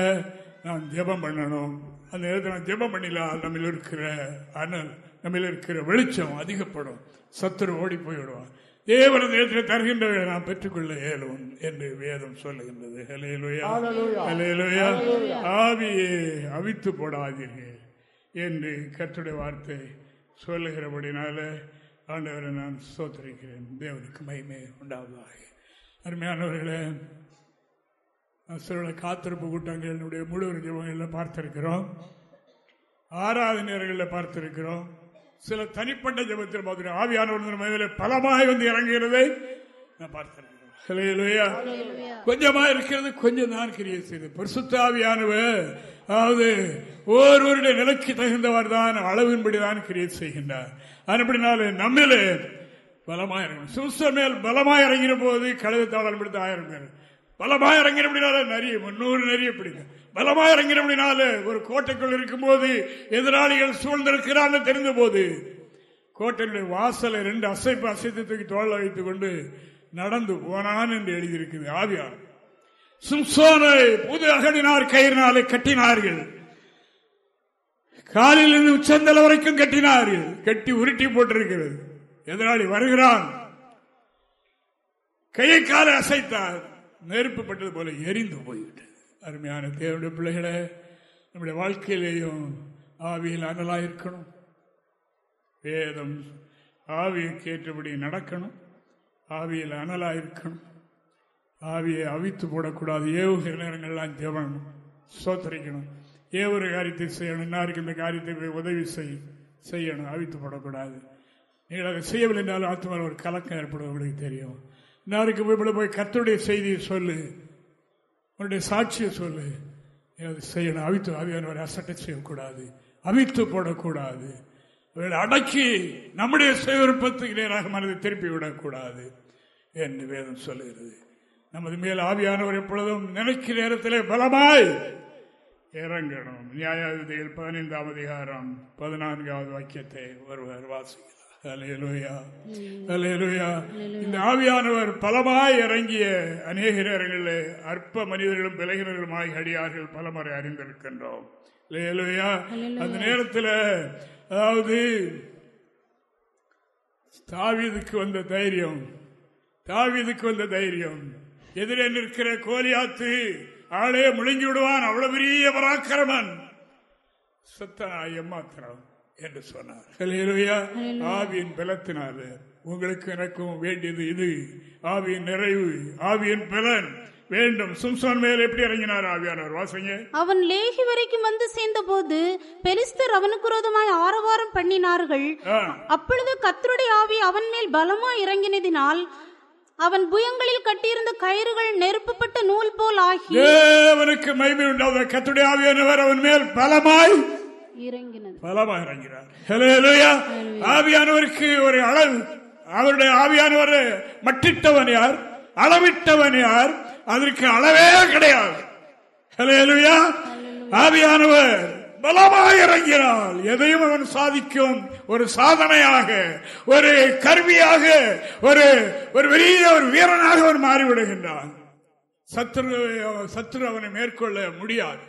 நான் ஜெபம் பண்ணணும். அந்த நேரத்தில் நான் ஜெபம் பண்ணிடலாம் நம்மில் இருக்கிற அனல் நம்மில் இருக்கிற வெளிச்சம் அதிகப்படும். சத்துரு ஓடி போய்விடுவான். தேவன நேரத்தில் தருகின்றவர்களை நாம் பெற்றுக்கொள்ள இயலும் என்று வேதம் சொல்லுகின்றது. ஹல்லேலூயா. ஆவியே அவித்து போடாதீர்கள் என்று கர்த்தருடைய வார்த்தை சொல்லுகிறபடினால ஆண்டவரை நான் சோத்தரிக்கிறேன் தேவனுக்கு மகிமை உண்டாவதாக. அருமையானவர்களே சில காத்திருப்பு கூட்டங்களுடைய முழு ஜபங்களில் பார்த்திருக்கிறோம். ஆராதனைகளில் பார்த்திருக்கிறோம். சில தனிப்பட்ட ஜபத்தில் பார்த்திருக்கிறோம் ஆவியானவர் மகிமையில பலமாய் வந்து இறங்குகிறதை நான் ஹல்லேலூயா. கொஞ்சமா இருக்கிறது கொஞ்சம் தான் கிரியை செய்து. பரிசுத்த ஆவியானவர் அதாவது ஒவ்வொருவருடைய நிலைக்கு தகுந்தவர் தான் அளவின்படி தான் கிரியை செய்கின்றார். அதுபடினால நம்மளே பலமாய் இறங்கணும். சிவசர் மேல் பலமாய் இறங்கின போது கழுதத்தாளர் பிடித்த ஆயிரம் பேர். பலமாய் இறங்கினபடினால நிறைய முன்னூறு நிறைய பிடிக்கும் பலமாக இறங்கினபடினால ஒரு கோட்டைக்குள் இருக்கும்போது எதிராளிகள் சூழ்ந்திருக்கிறான்னு தெரிந்த போது கோட்டையினுடைய வாசலை ரெண்டு அசைப்பு அசைத்து தூக்கி தோல்ல வைத்துக் கொண்டு நடந்து போனான் என்று எழுதியிருக்குது ஆவியார். சிம்சோனை புது அகடினார் கயிறினாலே கட்டினார்கள். காலில் இருந்து உச்சந்தல வரைக்கும் கட்டினார்கள். கட்டி உருட்டி போட்டிருக்கிறது. எதிராளி வருகிறான். கையை காலை அசைத்தார். நெருப்பு பட்டது போல எரிந்து போய்விட்டது. அருமையான தேவனுடைய பிள்ளைகளை நம்முடைய வாழ்க்கையிலேயும் ஆவியில் அனலாயிருக்கணும். வேதம் ஆவியை கேட்டபடி நடக்கணும். ஆவியில் அனலாயிருக்கணும். ஆவியை அவித்து போடக்கூடாது. ஏவுகிற நேரங்கள்லாம் ஜெபம் சோத்தரிக்கணும் ஏவுற காரியத்தை செய்யணும்? இன்னாருக்கு இந்த காரியத்தை உதவி செய் செய்யணும். அவித்து போடக்கூடாது. நீங்கள் அதை செய்யவில்லை என்றாலும் ஆத்மாவில் ஒரு கலக்கம் ஏற்படும் உங்களுக்கு தெரியும் இன்னாருக்கு போய் போய் கத்துடைய செய்தியை சொல்லு. உன்னுடைய சாட்சியை சொல்லு. அது செய்யணும். அவித்து ஆவியானவரை அசட்டை செய்யக்கூடாது. அவித்து போடக்கூடாது. அவர்களை அடக்கி நம்முடைய சுயவிருப்பத்துக்கு நேராக மனதை திருப்பி விடக்கூடாது என்று வேதம் சொல்லுகிறது. நமது மேல் ஆவியானவர் எப்பொழுதும் நினைக்கிற நேரத்திலே பலமாய் இறங்கணும். நியாயாதிபதியில் பதினைந்தாம் அதிகாரம் பதினான்காவது வாக்கியத்தை ஒருவர் வாசிக்கிறார். இந்த ஆவியானவர் பலமாய் இறங்கிய அநேக நேரங்களிலே அற்ப மனிதர்களும் விலகினர்களுமாய் அடியார்கள் பலமுறை அறிந்திருக்கின்றோம். அந்த நேரத்தில் அதாவது தாவீதுக்கு வந்த தைரியம் தாவீதுக்கு வந்த தைரியம் எதிரே நிற்கிற கோலியாத்து ஆளே முழுங்கி விடுவான் அவ்வளவு பெரிய பராக்கிரமன். சத்தனாய் எம்மாத்திரம் என்று சொன்னார். ஆவியின் பலத்தினால உங்களுக்கு எனக்கும் வேண்டியது இது. ஆவியின் நிறைவு ஆவியின் பலன். வேண்டும். சும்சோன் மேல் எப்படி இறங்கினார் ஆவியானவர்? வாசங்க. அவன் லேகி வரைக்கும் வந்து சேர்ந்தபோது பெலிஸ்தர் அவனுக்கு விரோதமாய் ஆரவாரம் பண்ணினார்கள். அப்பொழுது கர்த்தருடைய ஆவி அவன் மேல் பலமாய் இறங்கினதினால் அவன் புயங்களில் கட்டியிருந்த கயிறுகள் நெருப்புப்பட்ட நூல் போல் ஆகி தேவனுக்கு மகிமை உண்டாவது கத்துடைய ஆவியானவர் அவன் மேல் பலமாய் இறங்கினது பலமாக இறங்கிறார். ஆவியானவருக்கு ஒரு அளவு. அவருடைய ஆவியானவர் மட்டிட்டவன் யார்? அளவிட்டவன் யார்? அதற்கு அளவே கிடையாது. ஆவியானவர் பலமாக இறங்கினால் எதையும் அவன் சாதிக்கும் ஒரு சாதனையாக ஒரு கருவியாக ஒரு ஒரு பெரிய ஒரு வீரனாக அவன் மாறிவிடுகின்றான். சத்துரு சத்துரு அவனை மேற்கொள்ள முடியாது.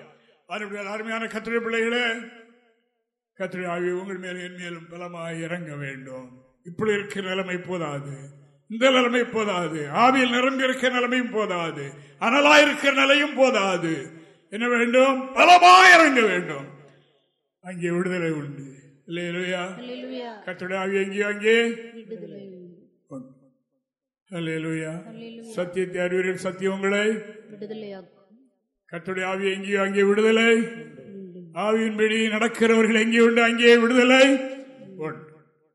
அருமையான கத்திரை பிள்ளைகளே கத்திரை ஆவி உங்கள் மேல் என் மேலும் பலமாய் இறங்க வேண்டும். இப்படி இருக்கிற நிலைமை போதாது. இந்த நிலைமை போதாது. ஆவியில் நிரம்பி இருக்கிற நிலைமையும் போதாது. அனலாய் இருக்கிற நிலையும் போதாது. என்ன வேண்டும்? பலமாய் இறங்க வேண்டும். அங்கே விடுதலை உண்டு. இல்லையா கத்துடைய ஆவி எங்கேயோ அங்கே? சத்தியத்தை அறிவீர்கள். சத்தியம் உங்களை கத்துடைய ஆவி எங்கேயோ அங்கே விடுதலை. ஆவியின்படி நடக்கிறவர்கள் எங்கே உண்டு? அங்கே விடுதலை. உண்டு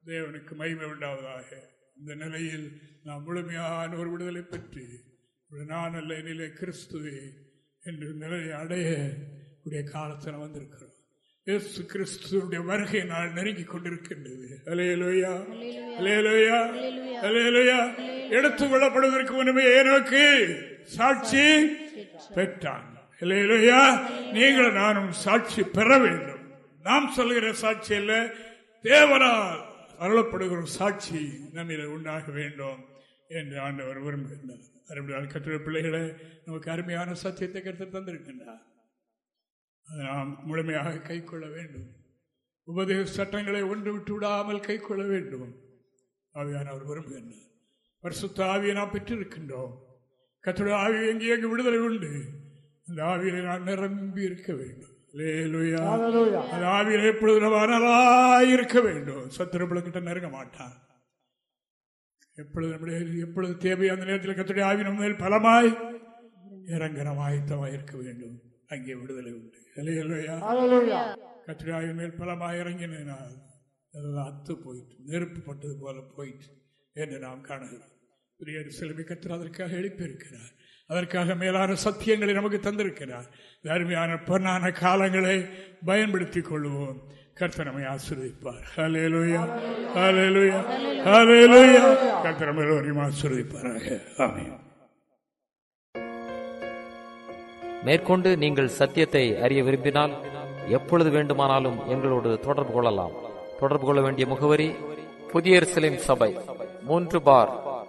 தேவனுக்கு மகிமை உண்டாவதாக. இந்த நிலையில் நாம் முழுமையான ஒரு விடுதலை பெற்று நான் அல்ல நிலை கிறிஸ்துவே என்று நிலையை அடைய உடைய காலத்தில் வந்திருக்கிறோம். இயேசு கிறிஸ்துடைய வருகை நாள் நெருங்கி கொண்டிருக்கின்றது. அலையலோயா அலையலோயா அலையலோயா எடுத்து கொள்ளப்படுவதற்கு முன்பே ஏனோக்கு சாட்சி பெற்றான். இல்லையா நீங்கள் நானும் சாட்சி பெற வேண்டும். நாம் சொல்கிற சாட்சி அல்ல தேவனால் அருளப்படுகிற சாட்சி நம்மில் உண்டாக வேண்டும் என்று ஆண்டவர் விரும்புகின்றார். அருமையான கட்டுரை பிள்ளைகளை நமக்கு அருமையான சத்தியத்தை கருத்து தந்திருக்கின்றார். அதை நாம் முழுமையாக கை கொள்ள வேண்டும். உபதேச சட்டங்களை ஒன்று விட்டு விடாமல் கை கொள்ள வேண்டும். ஆவியானவர் விரும்புகின்றார். பரிசுத்த ஆவியை நாம் பெற்றிருக்கின்றோம். கத்துடைய ஆவி எங்கே எங்கு விடுதலை உண்டு? அந்த ஆவியிலே நான் நிரம்பி இருக்க வேண்டும். அந்த ஆவியிலே எப்பொழுது நம்ம இருக்க வேண்டும். சத்துருப்புல கிட்ட நெருங்க மாட்டான். எப்பொழுது நம்முடைய எப்பொழுது தேவை அந்த நேரத்தில் கத்துடைய ஆவி நம்ம மேல் பலமாய் இறங்க நாம் ஆயத்தமாய் இருக்க வேண்டும். அங்கே விடுதலை உண்டு. கத்துடைய ஆவி மேல் பலமாய் இறங்கினால் அதெல்லாம் அத்து போயிட்டு நெருப்பு பட்டது போல போயிட்டு என்று நாம் காணுகிறோம். பெரிய சிலுவை கத்தர் அதற்காக எழுப்பியிருக்கிறார். அதற்காக மேலான சத்தியங்களை நமக்கு தந்திருக்கிறார். அருமையான பொன்னான காலங்களை பயன்படுத்திக் கொள்வோம். கர்த்தனமை நம்மை ஆசீர்வதிப்பார். ஹalleluya ஹalleluya ஹalleluya. எல்லோரையும் ஆசீர்வதிப்பாராக. ஆமென். மேற்கொண்டு நீங்கள் சத்தியத்தை அறிய விரும்பினால் எப்பொழுது வேண்டுமானாலும் எங்களோடு தொடர்பு கொள்ளலாம். தொடர்பு கொள்ள வேண்டிய முகவரி புதிய சபை மூன்று பார்